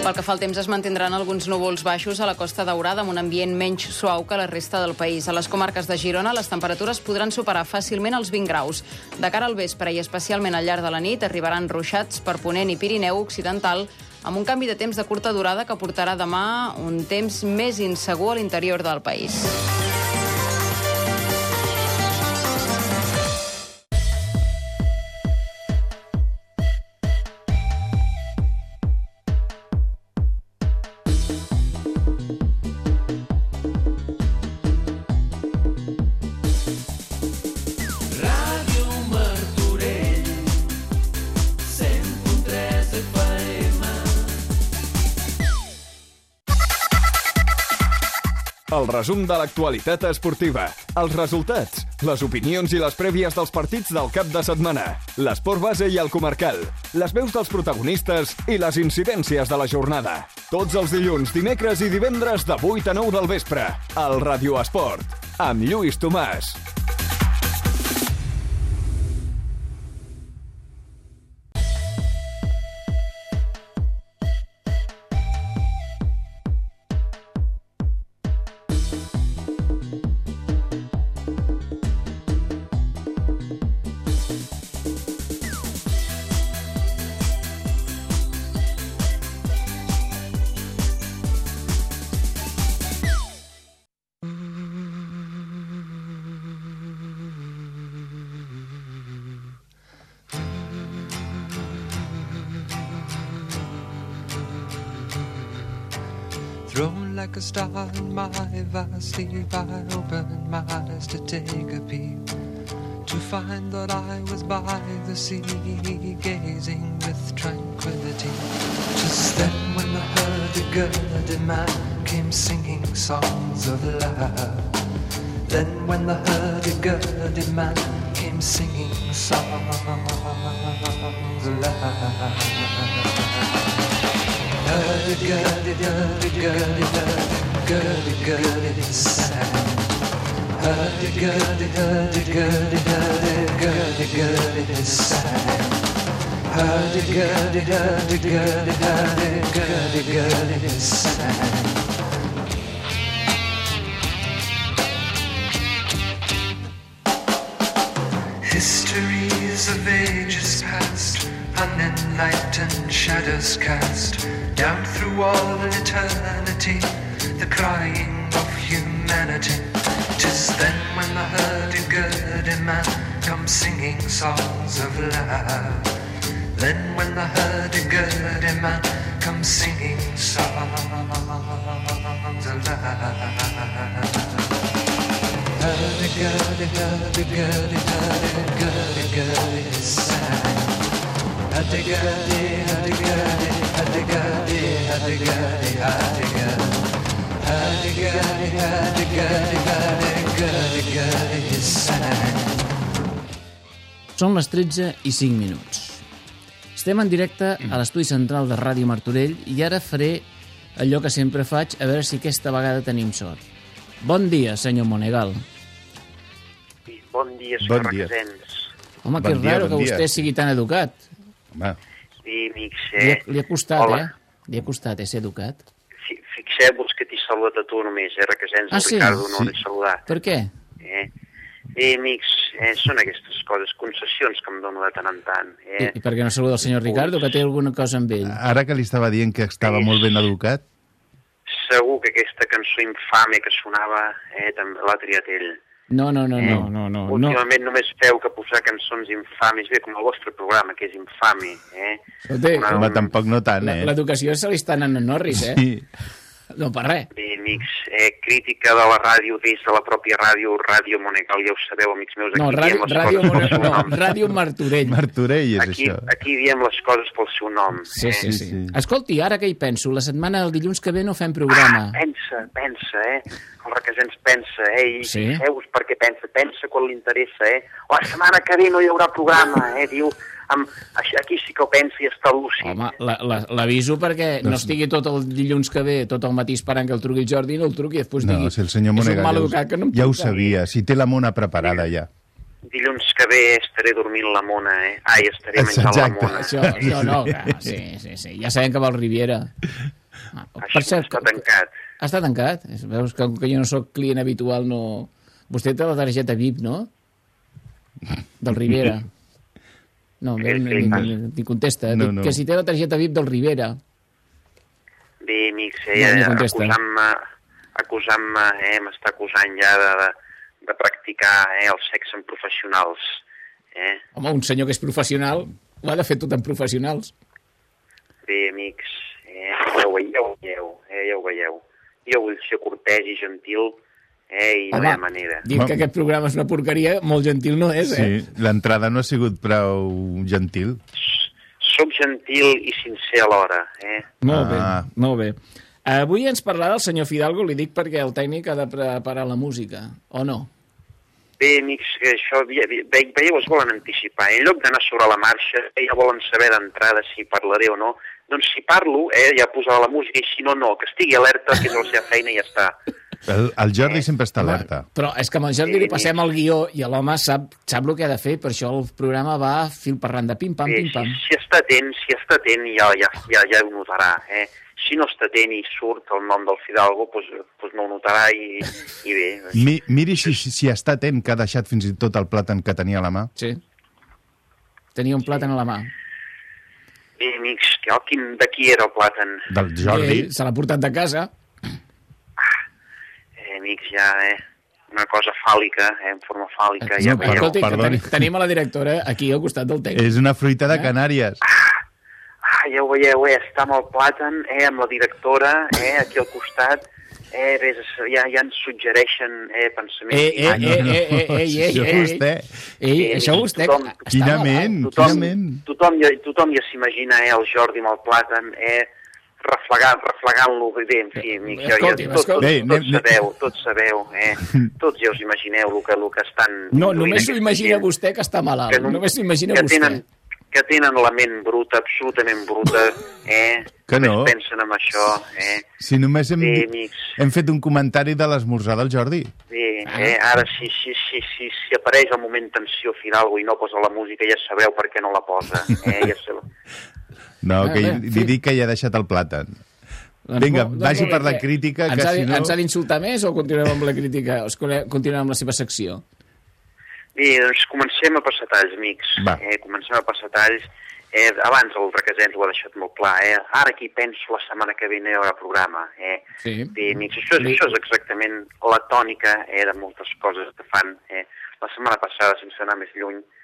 Pel que fa al temps, es mantindran alguns núvols baixos a la Costa Daurada amb un ambient menys suau que la resta del país. A les comarques de Girona, les temperatures podran superar fàcilment els 20 graus. De cara al vespre i especialment al llarg de la nit, arribaran ruixats per Ponent i Pirineu Occidental amb un canvi de temps de curta durada que portarà demà un temps més insegur a l'interior del país. El resum de l'actualitat esportiva, els resultats, les opinions i les prèvies dels partits del cap de setmana, l'esport base i el comarcal, les veus dels protagonistes i les incidències de la jornada. Tots els dilluns, dimecres i divendres de 8 a 9 del vespre, al Radio Esport, amb Lluís Tomàs. A star in my vast sleep, I opened my eyes to take a peep. To find that I was by the sea, gazing with tranquility. Just then, when the hurdy-gurdy man came singing songs of love. Then, when the hurdy-gurdy man came singing songs of love gurdy, gurdy, gurdy, gurdy gurdy, gurdy, gurdy, gurdy. Histories of ages past, unenlightened shadows cast down through all eternity, the crying of humanity. Tis then when the hurdy-gurdy man comes singing songs of love. Then when the hurdy-gurdy man comes singing songs of love. Hurdy-gurdy, hurdy-gurdy, hurdy-gurdy-gurdy sang. Hurdy-gurdy, hurdy-gurdy, hurdy-gurdy, Són les 13 i 5 minuts. Estem en directe a l'estudi central de Ràdio Martorell i ara faré allò que sempre faig, a veure si aquesta vegada tenim sort. Bon dia, senyor Monegal. Bon dia, Bon senyor dia. Requesens. Home, Bon que dia, raro bon que dia. vostè sigui tan educat. Home, Sí, amics, Li ha, li ha costat, Hola. eh? Li ha costat, eh, ser educat. Fi- Fixeu-vos que t'he saludat a tu només, eh, Requesens? Ah, sí? Ricardo no Sí. l'he saludat. Per què? Eh? Bé, amics, Eh? Són aquestes coses, concessions que em dono de tant en tant. I, Eh? I per què no saluda el senyor Ricardo, que té alguna cosa amb ell? Ara que li estava dient que estava molt ben educat, Segur que aquesta cançó infame que sonava eh, també l'ha triat ell. No, no, no, Eh, no, no, no. no. Últimament només feu que posar cançons infames, bé, com el vostre programa, que és infame. Eh? Escolta, Una- home, tampoc no tant, La- eh? L'educació se li està anant a Norris, eh? Sí. No per res. Bé, amics, eh, crítica de la ràdio des de la pròpia ràdio, Ràdio Monegal, ja ho sabeu, amics meus, aquí No, ràdio, diem les ràdio, coses pel seu no, nom. ràdio Martorell. Martorell és Aquí, això. aquí diem les coses pel seu nom. Sí, eh? sí, sí. Escolti, ara que hi penso, la setmana del dilluns que ve no fem programa. Pensa, pensa, eh? El Requesens pensa, eh? I Sí? fixeu-vos perquè pensa, pensa quan li interessa, eh? La setmana que ve no hi haurà programa, eh? Diu, amb, aquí sí que ho pensa i està lúcid. Home, la- la- l'aviso perquè no estigui tot el dilluns que ve, tot el matí esperant que el truqui el Jordi, no el truqui i després No, digui... si el senyor és un Monegal mal ja, educat que no ja ho truca". sabia. Si té la mona preparada ja. Dilluns que ve estaré dormint la mona, eh? Ai, estaré menjant Exacte. la mona. Això, això no, clar, sí, sí, sí. Ja sabem que va al Riviera. Ah, per cert, està tancat. Està tancat? Veus que, que jo no sóc client habitual, no... Vostè té la targeta VIP, no? Del Riviera. No, Què- ni, què li ni, passa? ni, ni contesta. No, Dic no. que si té la targeta VIP del Riviera. Bé, amics, No, eh, ni contesta. acusant-me, acusant-me, eh, m'està acusant ja de, de, de practicar eh, el sexe amb professionals. Eh? Home, un senyor que és professional ho ha de fer tot amb professionals. Bé, amics, eh, ja, ho, ve- ja ho veieu, eh, ja ho veieu. Jo vull ser cortès i gentil, eh, i no hi ha manera. Dit que aquest programa és una porqueria, molt gentil no és, eh? Sí, l'entrada no ha sigut prou gentil. Soc gentil i sincer alhora, eh? Molt Ah. bé, molt bé. Avui ens parlarà el senyor Fidalgo, li dic perquè el tècnic ha de preparar la música, o no? Bé, amics, que això, ve, ve, veieu, es volen anticipar. En lloc d'anar sobre la marxa, eh, ja volen saber d'entrada si parlaré o no. Doncs si parlo, eh, ja posarà la música, i si no, no. Que estigui alerta, que és la seva feina i ja està. El, el Jordi sempre està alerta. Però és que amb el Jordi li passem el guió i l'home sap, sap el que ha de fer, per això el programa va fil parlant de pim-pam, Bé, pim-pam. si, si està atent, si està atent, ja, ja, ja, ja ho notarà. Eh? Si no està atent i surt el nom del Fidalgo, doncs, doncs no ho notarà i, i bé. Mi, miri si, si està atent que ha deixat fins i tot el plàtan que tenia a la mà. Sí. Tenia un plàtan a la mà. Bé, amics, que, oh, quin, de qui era el plàtan? Del Jordi. Ell se l'ha portat de casa. Eh, amics, ja, eh? Una cosa fàl·lica, eh? en forma fàl·lica. ja No, veieu. escolti, que perdoni. ten, tenim a la directora aquí al costat del tècnic. És una fruita de Canàries. Ah, ja ho veieu, eh? està amb el plàtan, eh? amb la directora, eh? aquí al costat. Eh, res, ja, ja ens suggereixen eh, pensaments. Eh, eh, eh, eh, eh, eh, eh, Això eh, vostè. Ei, això vostè... Tothom, Quina ment, tothom, quina ment. tothom, ja, tothom ja s'imagina eh, el Jordi amb el plàtan, eh, reflegant, reflegant-lo bé, en fi, amics, ja, ja, tot, tot, escolti'm. tot, Bé, anem- sabeu, tot sabeu, eh, tots ja us imagineu el que, el que estan... No, només s'ho imagina gent, vostè que està malalt. que no- Només s'ho imagina que vostè. tenen, que tenen la ment bruta, absolutament bruta, eh, Que no. només pensen en això, eh, Si només hem, Bé, amics. hem fet un comentari de l'esmorzar del Jordi. Bé, Ah. eh, ara si, si, si, si, si apareix el moment tensió Fidalgo i no posa la música, ja sabeu per què no la posa. Eh, ja sabeu. No, Ah, que bé, li dic que ja ha deixat el plàtan. Doncs Vinga, doncs vagi per la crítica, ens que ha, si no- Ens ha d'insultar més o continuem amb la crítica? O continuem amb la seva secció? Bé, doncs comencem a passar talls, amics. Va. Eh, comencem a passar talls. Eh, abans el Requesens ho ha deixat molt clar. Eh? Ara aquí penso la setmana que ve no hi haurà programa. Eh? Sí. Bé, amics, això, és, això és exactament la tònica eh, de moltes coses que fan. Eh? La setmana passada, sense anar més lluny, eh,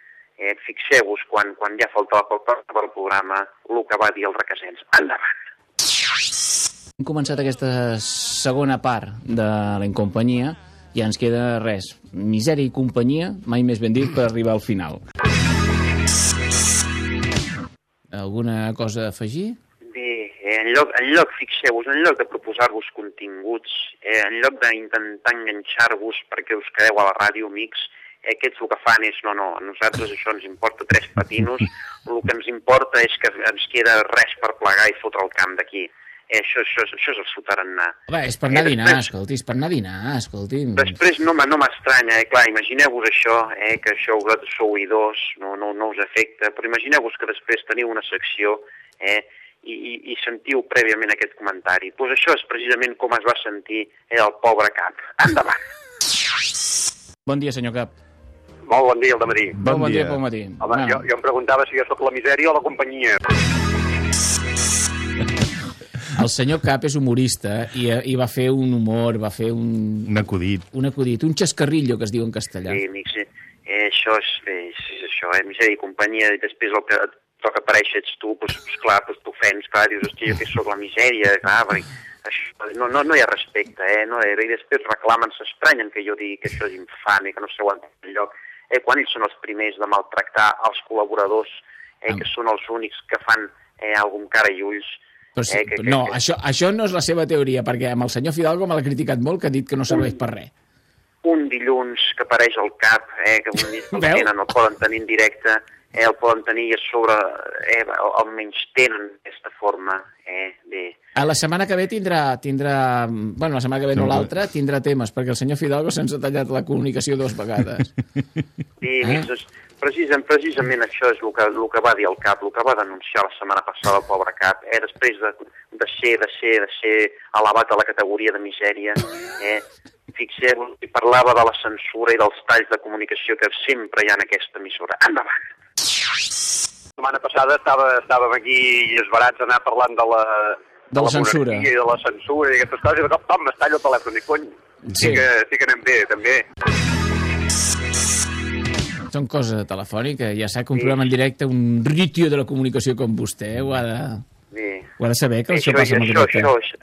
fixeu-vos quan, quan ja faltava pel, pel programa el que va dir el Requesens. Endavant! Hem començat aquesta segona part de la incompanyia i ens queda res, misèria i companyia, mai més ben dit, per arribar al final. Alguna cosa a afegir? Bé, eh, en lloc, en lloc fixeu-vos, en lloc de proposar-vos continguts, eh, en lloc d'intentar enganxar-vos perquè us quedeu a la ràdio, amics, eh, aquests el que fan és, no, no, a nosaltres això ens importa tres patinos, el que ens importa és que ens queda res per plegar i fotre el camp d'aquí. Eh, això, això, això és el sotarannà. Home, és per anar a Eh, dinar, després- escolti, és per anar a dinar, escolti. Després no, no m'estranya, eh? clar, imagineu-vos això, eh? que això vosaltres sou oïdors, no, no, no us afecta, però imagineu-vos que després teniu una secció eh? I, i, i sentiu prèviament aquest comentari. Doncs pues això és precisament com es va sentir eh, el pobre cap. Endavant! Bon dia, senyor Cap. Molt bon dia, al matí. Bon, bon dia. dia pel matí. Home, jo, jo em preguntava si jo sóc la misèria o la companyia. El senyor Cap és humorista i, i va fer un humor, va fer un... Un acudit. Un acudit, un xascarrillo, que es diu en castellà. Sí, amics, eh, eh, això és, bé, és, és això, eh, misèria i companyia, i després el que toca aparèixer ets tu, doncs, pues, clar, doncs t'ofens, clar, dius, hòstia, jo que sóc la misèria, clar, perquè això, no, no, no hi ha respecte, eh, no, i després reclamen, s'estranyen que jo digui que això és infame, que no s'aguanta enlloc, eh, quan ells són els primers de maltractar els col·laboradors, eh, que són els únics que fan eh, algun cara i ulls, Però sí, eh, que, que, no, que, això, això no és la seva teoria, perquè amb el senyor Fidalgo me l'ha criticat molt, que ha dit que no serveix per res. un dilluns que apareix al cap, eh, que un el Veu? tenen, el poden tenir en directe, eh, el poden tenir a sobre eh, el, el menys tenen d'aquesta forma eh, de... A la setmana que ve tindrà, tindrà bueno, la setmana que ve no No, l'altra, tindrà temes, perquè el senyor Fidalgo se'ns ha tallat la comunicació dues vegades. Sí, Eh? doncs, precisament, precisament això és el que, el que va dir el cap, el que va denunciar la setmana passada el pobre cap, eh? després de, de ser, de ser, de ser elevat a la categoria de misèria, eh? fixeu-vos, i parlava de la censura i dels talls de comunicació que sempre hi ha en aquesta emissora. Endavant! La setmana passada estava, estàvem aquí esbarats a anar parlant de la, De la censura. monarquia i de la censura i aquestes coses, i de cop, tom, es talla el telèfon, i cony, sí. Sí. sí, que, sí que anem bé, també. Són coses telefòniques, ja sap que un programa en directe, un ritio de la comunicació com vostè, ho ha de, Sí. ho ha de saber, que això, això, passa això, directe. això, això,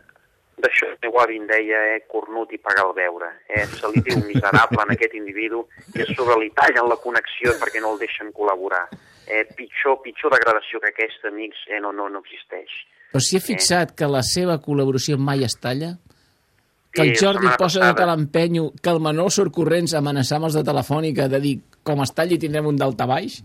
d'això el meu avi en deia, eh, cornut i pagar el beure. Eh? Se li diu miserable en aquest individu i a sobre li tallen la connexió perquè no el deixen col·laborar. Eh, pitjor, pitjor degradació que aquesta, amics, eh, no, no, no existeix. Però si he fixat que la seva col·laboració mai es talla, que Sí, el Jordi setmana posa de passada. tal empenyo, que el Manol surt corrents a amenaçar amb els de Telefònica de dir com es talli tindrem un daltabaix?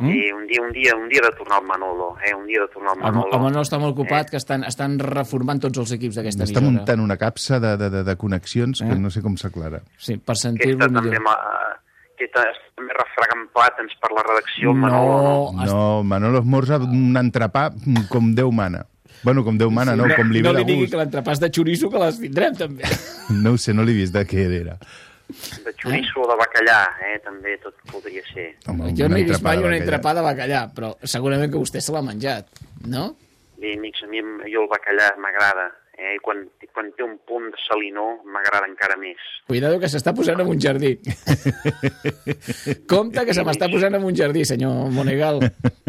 Mm? I un dia, un dia, un dia de tornar al Manolo, eh? un dia de tornar al El, Manolo. el Manol està molt ocupat, que estan, estan reformant tots els equips d'aquesta Està emissora. muntant una capsa de, de, de, de connexions Eh? que no sé com s'aclara. Sí, per sentir-lo està també, millor. ma- que està també refregant plàtans per la redacció, el Manolo. No, No, Manolo Esmorza, un entrepà com Déu mana. Bueno, com Déu mana, no, com li no ve li de digui gust. que l'entrepàs de xoriço que les tindrem, també. No ho sé, no l'he vist de què era. de xoriço o de bacallà, eh? també tot podria ser. Home, Jo no he vist mai un bacallà. entrepà de bacallà, però segurament que vostè se l'ha menjat, no? Bé, amics, a mi jo el bacallà m'agrada, eh? I quan, quan té un punt de salinor m'agrada encara més. Cuidado que s'està posant en un jardí. Compte que se m'està posant en un jardí, senyor Monegal.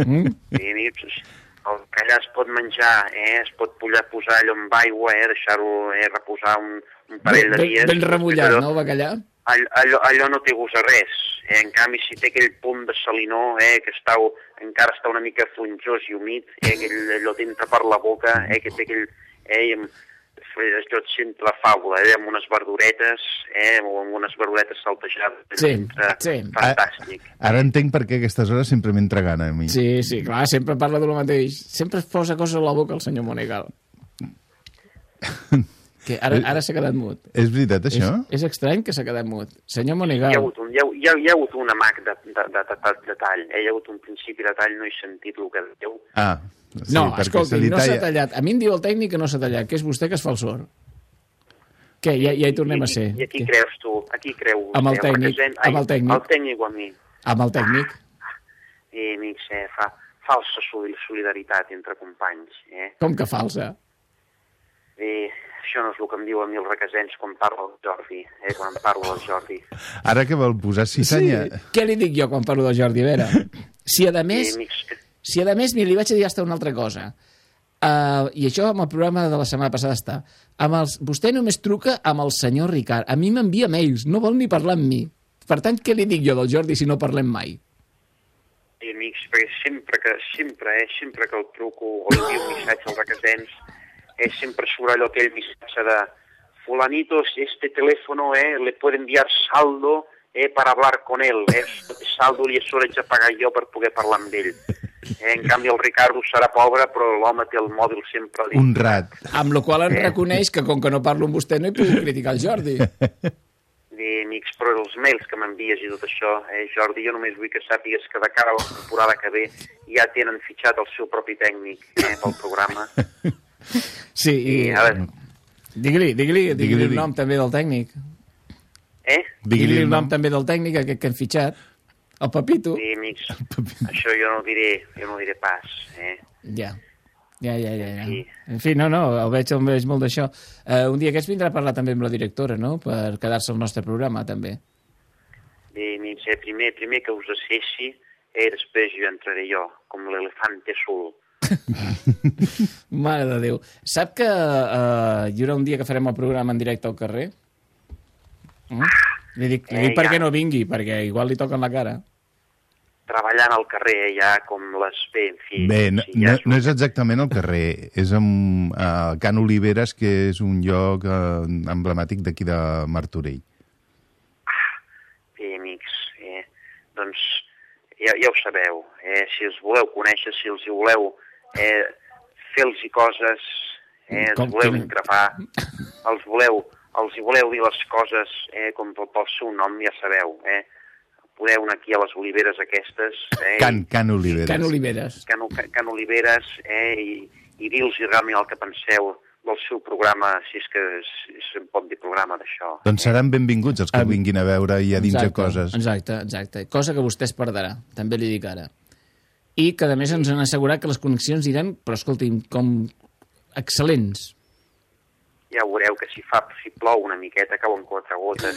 Mm? Amics, el bacallà es pot menjar, eh? es pot pullar, posar allò amb aigua, eh? deixar-ho eh? reposar un, un parell de Ben, dies. ben remullat, Allò- no, el bacallà? all, allò, allò no té gust a res. Eh? En canvi, si té aquell punt de salinor, eh? que està, encara està una mica flonjós i humit, eh? que ell- allò t'entra per la boca, eh? que té aquell... Eh? i amb, allò et sent la fàbula, eh? amb unes verduretes, eh? o amb unes verduretes saltejades. Sí, entra sí. Fantàstic. Ara entenc per què a aquestes hores sempre m'entra gana a mi. Sí, sí, clar, sempre parla de lo mateix. Sempre es posa coses a la boca el senyor Monegal. Que ara, ara s'ha quedat mut. És veritat, això? És, és estrany que s'ha quedat mut. Senyor Hi ha, Monegal, hagut un, hi, ha, hi, ha, hi ha hagut un amac de, de, de, de, de, de tall, eh? hi ha hagut un principi de tall, no he sentit el que diu. Ah, sí, no, perquè escolti, se no s'ha talla- tallat. A mi em diu el tècnic que no s'ha tallat, que és vostè que es fa el sord. Què, ja, ja hi tornem a ser. I aquí creus tu, aquí creu vostè. Amb el tècnic, Represent- amb el tècnic. El tècnic o a mi. Amb el tècnic. I, amics, eh, fa falsa soli- solidaritat entre companys. Eh? Com que falsa? I això no és el que em diu a mi el requesens quan parlo del Jordi, eh, quan em parlo del Jordi. Ara que vol posar cistanya... Què li dic jo quan parlo de Jordi Vera? Si a més, I, amics, si a més, mira, li vaig a dir hasta una altra cosa. Uh, I això amb el programa de la setmana passada està. Amb els, vostè només truca amb el senyor Ricard. A mi m'envia mails, no vol ni parlar amb mi. Per tant, què li dic jo del Jordi si no parlem mai? i amics, perquè sempre que, sempre, eh, sempre que el truco o li un missatge al requesens, eh, sempre surt allò aquell missatge de fulanito, este teléfono eh, le puede enviar saldo eh, para hablar con él. Eh, saldo li surt de pagar jo per poder parlar amb ell. Eh, en canvi, el Ricardo serà pobre, però l'home té el mòbil sempre a dins. Un rat. Amb la qual em Eh. reconeix que com que no parlo amb vostè no hi puc criticar el Jordi. Bé, amics, però els mails que m'envies i tot això, eh, Jordi, jo només vull que sàpigues que de cara a la temporada que ve ja tenen fitxat el seu propi tècnic eh, pel programa. Sí, i... I, a veure, Digui-li, digui-li, digui-li Digui-li, el nom també del tècnic. Eh? Digui-li el nom també del tècnic, aquest que hem fitxat, el Pepito. Sí, amics, això jo no ho diré, jo no ho diré pas, eh? Ja. Ja, ja, ja, ja. En fi, no, no, el veig, el veig molt d'això. Uh, un dia aquests vindrà a parlar també amb la directora, no?, per quedar-se al nostre programa, també. Bé, amics, eh? primer, primer que us assessi, eh? després jo entraré jo, com l'elefante sul. Mare de Déu. Sap que uh, hi haurà un dia que farem el programa en directe al carrer? Mm? Li dic, li Eh, dic per ja. què no vingui, perquè igual li toquen la cara. Treballant al carrer, ja com les... Bé, en fi... Bé, no, sí, ja no, no és exactament al carrer, és amb, a Can Oliveres, que és un lloc eh, emblemàtic d'aquí de Martorell. Bé, amics, eh, doncs ja, ja ho sabeu, eh, si els voleu conèixer, si els hi voleu eh, fer-los coses, eh, els Com- voleu increpar, els voleu, els hi voleu dir les coses eh, com pel, pel seu nom, ja sabeu, eh, podeu anar aquí a les oliveres aquestes, eh, Can, Can Oliveres. Can Oliveres. Can, Can Oliveres, eh, i, i dir-los realment el que penseu del seu programa, si és que se'n pot dir programa d'això. Doncs seran benvinguts els que vinguin a veure i a dir Exacte, coses. Exacte, exacte. Cosa que vostè es perdrà, també li dic ara. I que, a més, ens han assegurat que les connexions iran, però, escolti'm, com excel·lents. ja veureu que si, fa, si plou una miqueta cauen quatre gotes,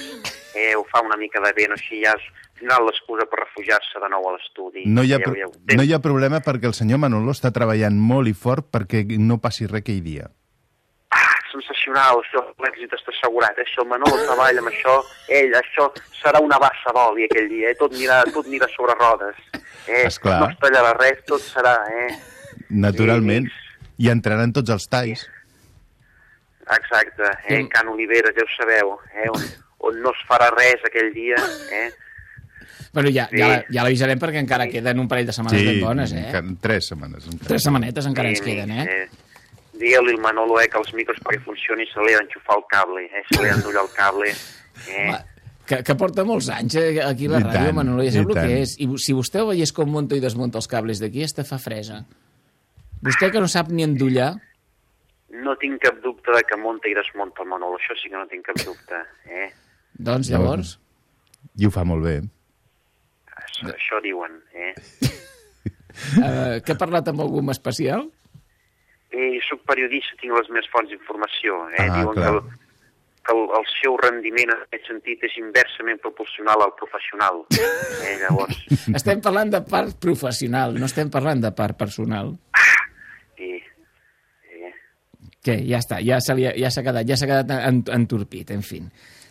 eh, o fa una mica de vent, o així ja es, tindran l'excusa per refugiar-se de nou a l'estudi. No hi, ha, Ja no hi ha problema perquè el senyor Manolo està treballant molt i fort perquè no passi res aquell dia. Sensacional, això, l'èxit està assegurat. Eh? Si el Manolo treballa amb això, ell, això serà una bassa d'oli aquell dia, eh? tot, anirà, tot anirà sobre rodes. Eh? Esclar. No es tallarà res, tot serà... Eh? Naturalment. I entraran tots els talls. Exacte, eh? Can Oliveres, ja ho sabeu, eh? on, on no es farà res aquell dia, eh? Bueno, ja, Sí. ja, ja l'avisarem perquè encara queden un parell de setmanes ben bones, eh? encara- tres setmanes. encara. Tres setmanetes encara ens Sí, queden, eh? eh? Digue-li al Manolo eh, que els micros perquè funcioni se li ha d'enxufar el cable, eh? se li ha d'endollar el cable. Eh? Va, Que, que porta molts anys eh, aquí a la I ràdio, tant, Manolo, ja sap i el que és. I si vostè ho veiés com monta i desmunta els cables d'aquí, este fa fresa. Vostè que no sap ni endollar, No tinc cap dubte de que munta i desmunta el Manolo, això sí que no tinc cap dubte. Eh? doncs llavors... I ho fa molt bé. Això, això diuen. Eh? Eh, que ha parlat amb algú especial? Eh, soc periodista, tinc les més fonts d'informació. Eh? Ah, diuen clar. que, el, que el, el seu rendiment en aquest sentit és inversament proporcional al professional. Eh? Llavors, Estem parlant de part professional, no estem parlant de part personal. sí, eh, Què? Ja està, ja se li ha- ja s'ha quedat, ja s'ha quedat en- entorpit, en fi.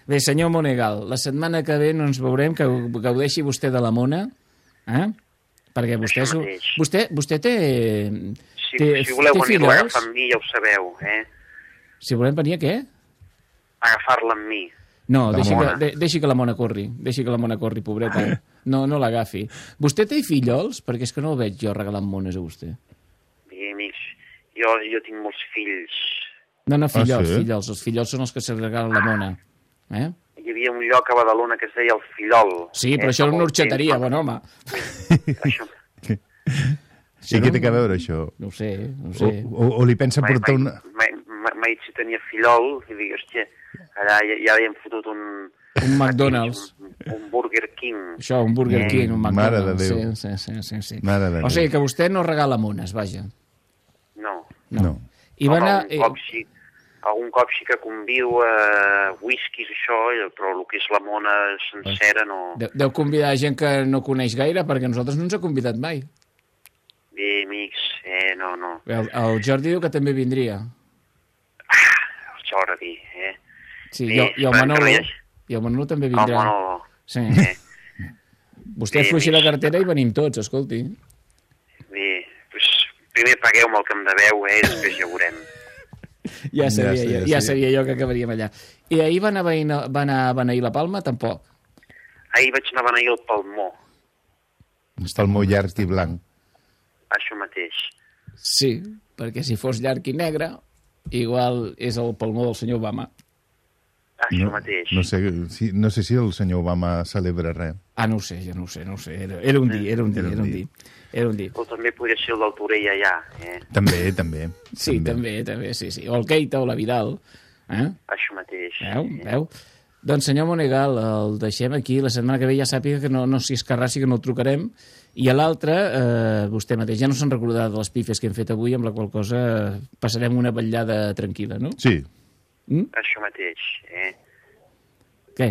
Bé, senyor Monegal, la setmana que ve no ens veurem, que gaudeixi vostè de la mona, eh? Perquè vostè, vostè, vostè té, si, té, si voleu té venir-lo a amb mi, ja ho sabeu. Eh? Si volem venir a què? Agafar-la amb mi. No, La deixi que, de, deixi que la mona corri, deixi que la mona corri, pobreta. No, no l'agafi. Vostè té fillols? Perquè és que no el veig jo regalant mones a vostè. Bé, amics, jo, jo tinc molts fills. No, no, fillols, sí? fillols. Els fillols són els que se regalen la mona. Eh? Hi havia un lloc a Badalona que es deia el Fillol. Sí, però això era una horxateria, bon home. Això, I què té que veure, això? No ho sé, no ho O, sé. o, o li pensa mai, portar mai, una... mai, mai, mai si tenia Fillol, i dic, hòstia, allà ja, ja li hem fotut un, Un McDonald's. un Burger King. Això, un Burger Eh, King, un Mare de McDonald's. Déu. Sí, sí, sí, sí, sí. Mare de O sigui Déu. que vostè no regala mones, vaja. No. No. I va anar... algun, cop sí, algun cop sí que conviu a whiskies, això, però el que és la mona sencera no... Deu, deu convidar gent que no coneix gaire, perquè nosaltres no ens ha convidat mai. Bé, amics, eh, no, no. El, el Jordi diu que també vindria. El Jordi, eh. Sí, Bé, i, el, i el Manolo. no I el Manolo també El vindrà. Manolo. Sí. Eh, Vostè Bé, fluixi la cartera i venim tots, escolti. bé, doncs, primer pagueu-me el que em deveu, eh, i després ja veurem. Ja Ja sabia, ja, ja ja sé. sabia jo que acabaríem allà. I ahir va anar, va anar a beneir la Palma? Tampoc. Ahir vaig anar a beneir el Palmó, Està el meu llarg i blanc. això mateix. Sí, perquè si fos llarg i negre, igual és el palmó del senyor Obama. Això No, mateix. no, sé, si, no sé si el senyor Obama celebra res. Ah, no ho sé, jo no ho sé, no ho sé. Era, era un dia, era un dia, era un dia. Era un dia. O també podria ser el del Torell allà, eh? També, també. Sí, també, també, sí, sí. O el Keita o la Vidal. Eh? Això mateix. Veu? Veu? Doncs senyor Monegal, el deixem aquí. La setmana que ve ja sàpiga que no, no s'hi escarrassi, que no el trucarem. I a l'altre, eh, vostè mateix ja no se'n recordarà de les pifes que hem fet avui, amb la qual cosa passarem una vetllada tranquil·la, no? Sí. Mm? Això mateix, eh? Què?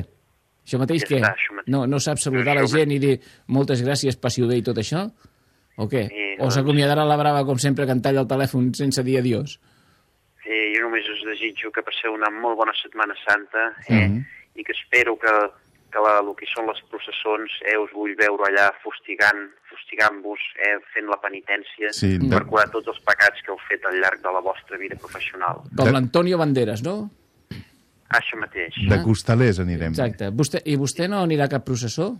Això mateix Ja què? està, això mateix. No, no saps saludar la Això gent i dir moltes gràcies, passi bé i tot això? O què? Sí, o doncs- s'acomiadarà la brava, com sempre, que en talla el telèfon sense dir adiós? Eh, jo només us desitjo que passeu una molt bona Setmana Santa eh? Mhm. i que espero que, que la, el que són les processons eh, us vull veure allà fustigant, fustigant-vos, eh, fent la penitència Sí, de- per curar tots els pecats que heu fet al llarg de la vostra vida professional. Com l'Antonio Banderas, no? Això mateix. De costalers anirem. Exacte. Vostè, I vostè no anirà a cap processó?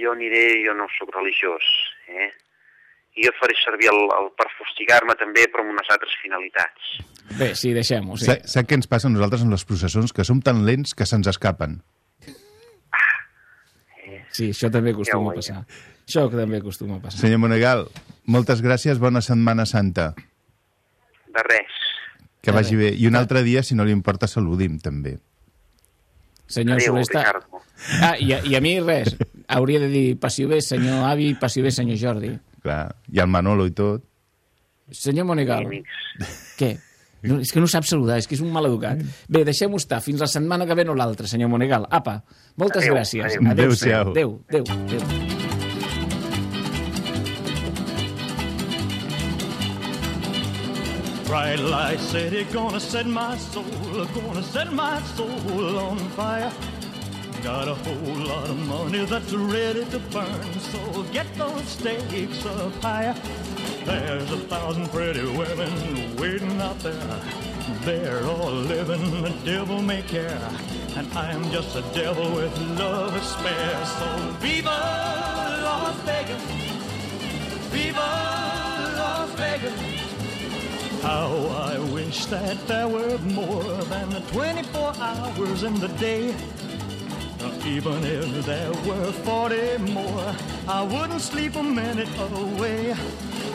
Jo aniré, jo no sóc religiós, eh? I jo faré servir el, el per fustigar-me també, però amb unes altres finalitats. Bé, sí, deixem-ho, sí. Sa sap què ens passa a nosaltres amb les processons? Que som tan lents que se'ns escapen. Sí, això també acostuma Ja a passar. Això també acostuma a passar. Senyor Monegal, moltes gràcies, bona Setmana Santa. De res. Que vagi bé. I un altre dia, si no li importa, saludi'm, també. Senyor Adéu. Ricardo. Ah, i a, i a mi res. Hauria de dir passi bé, senyor avi, passi bé, senyor Jordi. Clar, i el Manolo i tot. Senyor Monegal. Què? No, és que no sap saludar, és que és un mal educat. Bé, deixem-ho estar, fins la setmana que ve no l'altra, senyor Monegal. Apa, moltes Adéu, gràcies. adéu. Adéu-siau. Adéu, adéu, adéu. Bright light city, gonna set my soul, gonna set my soul on fire. Got a whole lot of money that's ready to burn, so get those stakes up higher. There's a thousand pretty women waiting out there. They're all living the devil may care, and I'm just a devil with love to spare. So viva Las Vegas, viva Las Vegas. How I wish that there were more than the 24 hours in the day. Even if there were 40 more, I wouldn't sleep a minute away.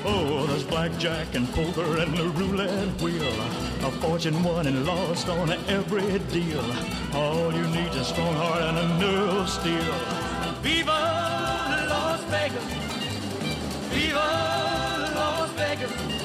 Oh, there's blackjack and poker and the roulette wheel. A fortune won and lost on every deal. All you need is a strong heart and a nerve of steel. Viva Las Vegas! Viva Las Vegas!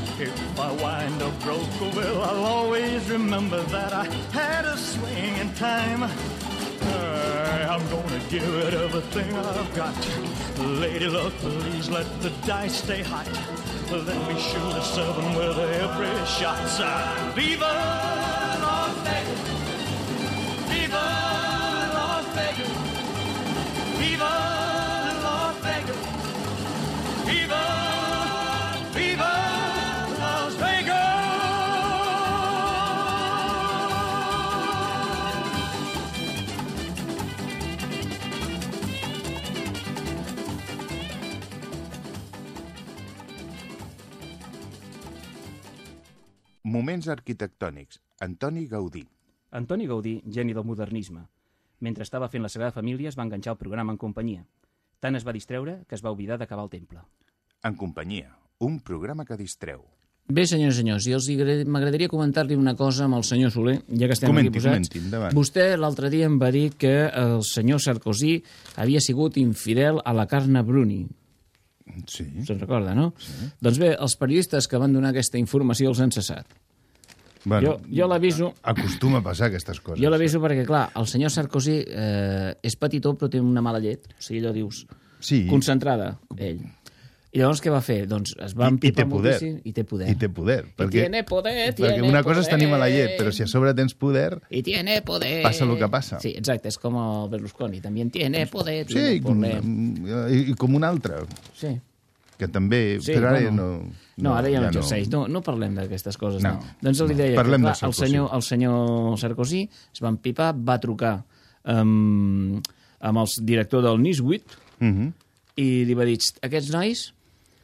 If I wind up broke, well, I'll always remember that I had a swing in time. I'm gonna give it everything I've got. Lady luck, please let the dice stay hot. Let me shoot a seven with every shot. Uh, Viva Las Vegas! Viva Las Vegas! Viva Moments arquitectònics. Antoni Gaudí. Antoni Gaudí, geni del modernisme. Mentre estava fent la Sagrada Família es va enganxar el programa en companyia. Tant es va distreure que es va oblidar d'acabar el temple. En companyia. Un programa que distreu. Bé, senyors i senyors, i els agra- m'agradaria comentar-li una cosa amb el senyor Soler, ja que estem Comenti, aquí posats. comenti, endavant. Vostè l'altre dia em va dir que el senyor Sarkozy havia sigut infidel a la Carna Bruni. Sí. Se'n recorda, no? Sí. Doncs bé, els periodistes que van donar aquesta informació els han cessat. Bueno, Jo- jo l'aviso- Acostuma a passar aquestes coses. Jo l'aviso perquè, clar, el senyor Sarkozy eh, és petitó però té una mala llet. O sigui, allò dius... Sí. Concentrada, ell. I llavors què va fer? Doncs es va I, i empipar té poder. moltíssim i té poder. I té poder. Perquè, tiene poder, perquè tiene una cosa és tenir mala poder. llet, però si a sobre tens poder, Y tiene poder. passa el que passa. Sí, exacte, és com el Berlusconi, també tiene poder. Sí, tiene i com, poder. i, i com un altre. Sí. Que també... Sí, però ara bueno. no... No, ara ja no exerceix. No, no parlem d'aquestes coses. No. No, Doncs li no. deia Parlem que, clar, el, senyor, el senyor Sarkozy es va empipar, va trucar um, amb el director del Niswit, Mhm. i li va dir, "Xt, aquests nois,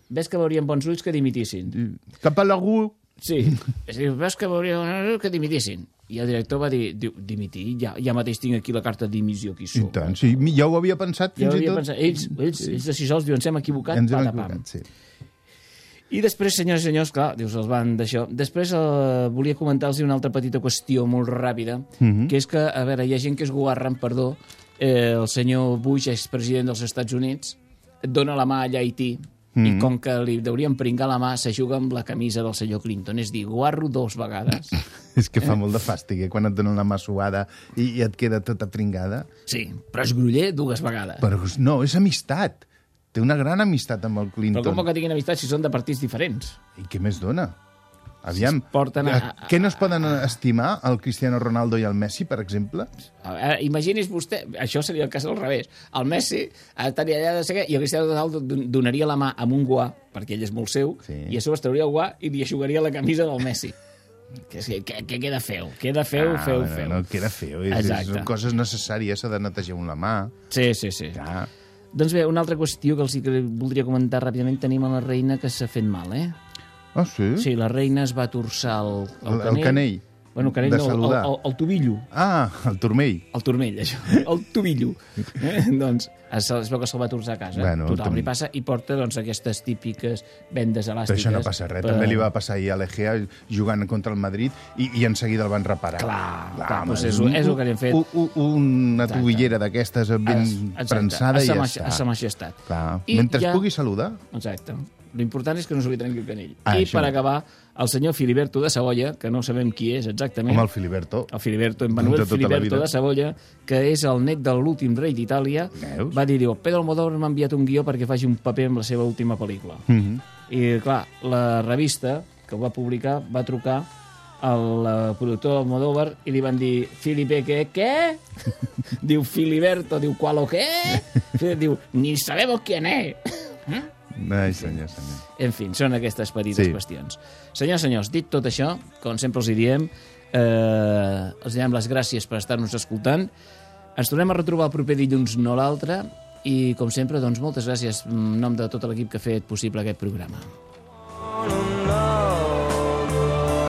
ves que veurien bons ulls que dimitissin. Cap a l'algú... Sí, és a dir, ves que veurien que dimitissin. I el director va dir, diu, dimitir? Ja, ja mateix tinc aquí la carta de dimissió aquí I sóc. tant, sí, ja ho havia pensat Ja fins i havia tot. pensat, ells, ells, ells de si sols diuen, ens hem equivocat, Ens hem equivocat, sí. I després, senyors i senyors, clar, dius, els van d'això. Després eh, volia comentar-los una altra petita qüestió molt ràpida, Mhm. que és que, a veure, hi ha gent que es guarren, perdó, eh, el senyor Bush, expresident dels Estats Units, et dona la mà allà a Haití, i Mhm. com que li deurien pringar la mà, s'ajuga amb la camisa del senyor Clinton. És dir, guarro dos vegades. És que fa molt de fàstic, eh? quan et donen la mà suada i, i et queda tota pringada. Sí, però és gruller dues vegades. Però no, és amistat. Té una gran amistat amb el Però Clinton. com vol que tinguin amistat si són de partits diferents? I què més dona? Aviam, porten a- a... què no es poden estimar el Cristiano Ronaldo i el Messi, per exemple? Imagini's vostè, això seria el cas al revés. El Messi estaria allà de seguir i el Cristiano Ronaldo don- donaria la mà amb un guà, perquè ell és molt seu, sí. i a sobre es trauria el guà i li aixugaria la camisa del Messi. Que, que, que, que queda feu, queda feu, ah, feu, bueno, feu. No queda feu, és, és, Exacte. són coses necessàries, s'ha de netejar un la mà. Sí, sí, sí. Ja. Doncs bé, una altra qüestió que els voldria comentar ràpidament, tenim a la reina que s'ha fet mal, eh? Ah, sí? Sí, la reina es va torçar el, el, El- el canell. Bueno, el canell De no, el, saludar. el, el, tobillo. Ah, el turmell. El turmell, això. El tobillo. Eh? doncs es, es veu que se'l va torçar a casa. Bueno, Total, tam- li passa i porta doncs, aquestes típiques vendes Però elàstiques. això no passa res. per- També li va passar ahir a l'Egea jugant contra el Madrid i, i en seguida el van reparar. Clar, clar, home, doncs és, és el que li han fet. Un, un, una tobillera d'aquestes ben Exacte, prensada a i ja està. A sa majestat. Clar. I Mentre ja- pugui saludar. Exacte. L'important és que no se li trenqui el canell. Ah, I això. per acabar, el senyor Filiberto de Saboya, que no sabem qui és exactament. Home, el Filiberto. El Filiberto, Emmanuel De tota Filiberto de Saboya, que és el net de l'últim rei d'Itàlia, va dir, diu, Pedro Almodóvar m'ha enviat un guió perquè faci un paper amb la seva última pel·lícula. Mhm. I, clar, la revista que ho va publicar va trucar al eh, productor Almodóvar i li van dir, Filipe, què? Què? diu, Filiberto, diu, qual o què? diu, ni sabemos quién es. Ai, senyor, senyor. En fi, són aquestes petites Sí. qüestions. Senyors, senyors, dit tot això, com sempre els hi diem, eh, els diem les gràcies per estar-nos escoltant. Ens tornem a retrobar el proper dilluns, no l'altre, i, com sempre, doncs, moltes gràcies en nom de tot l'equip que ha fet possible aquest programa.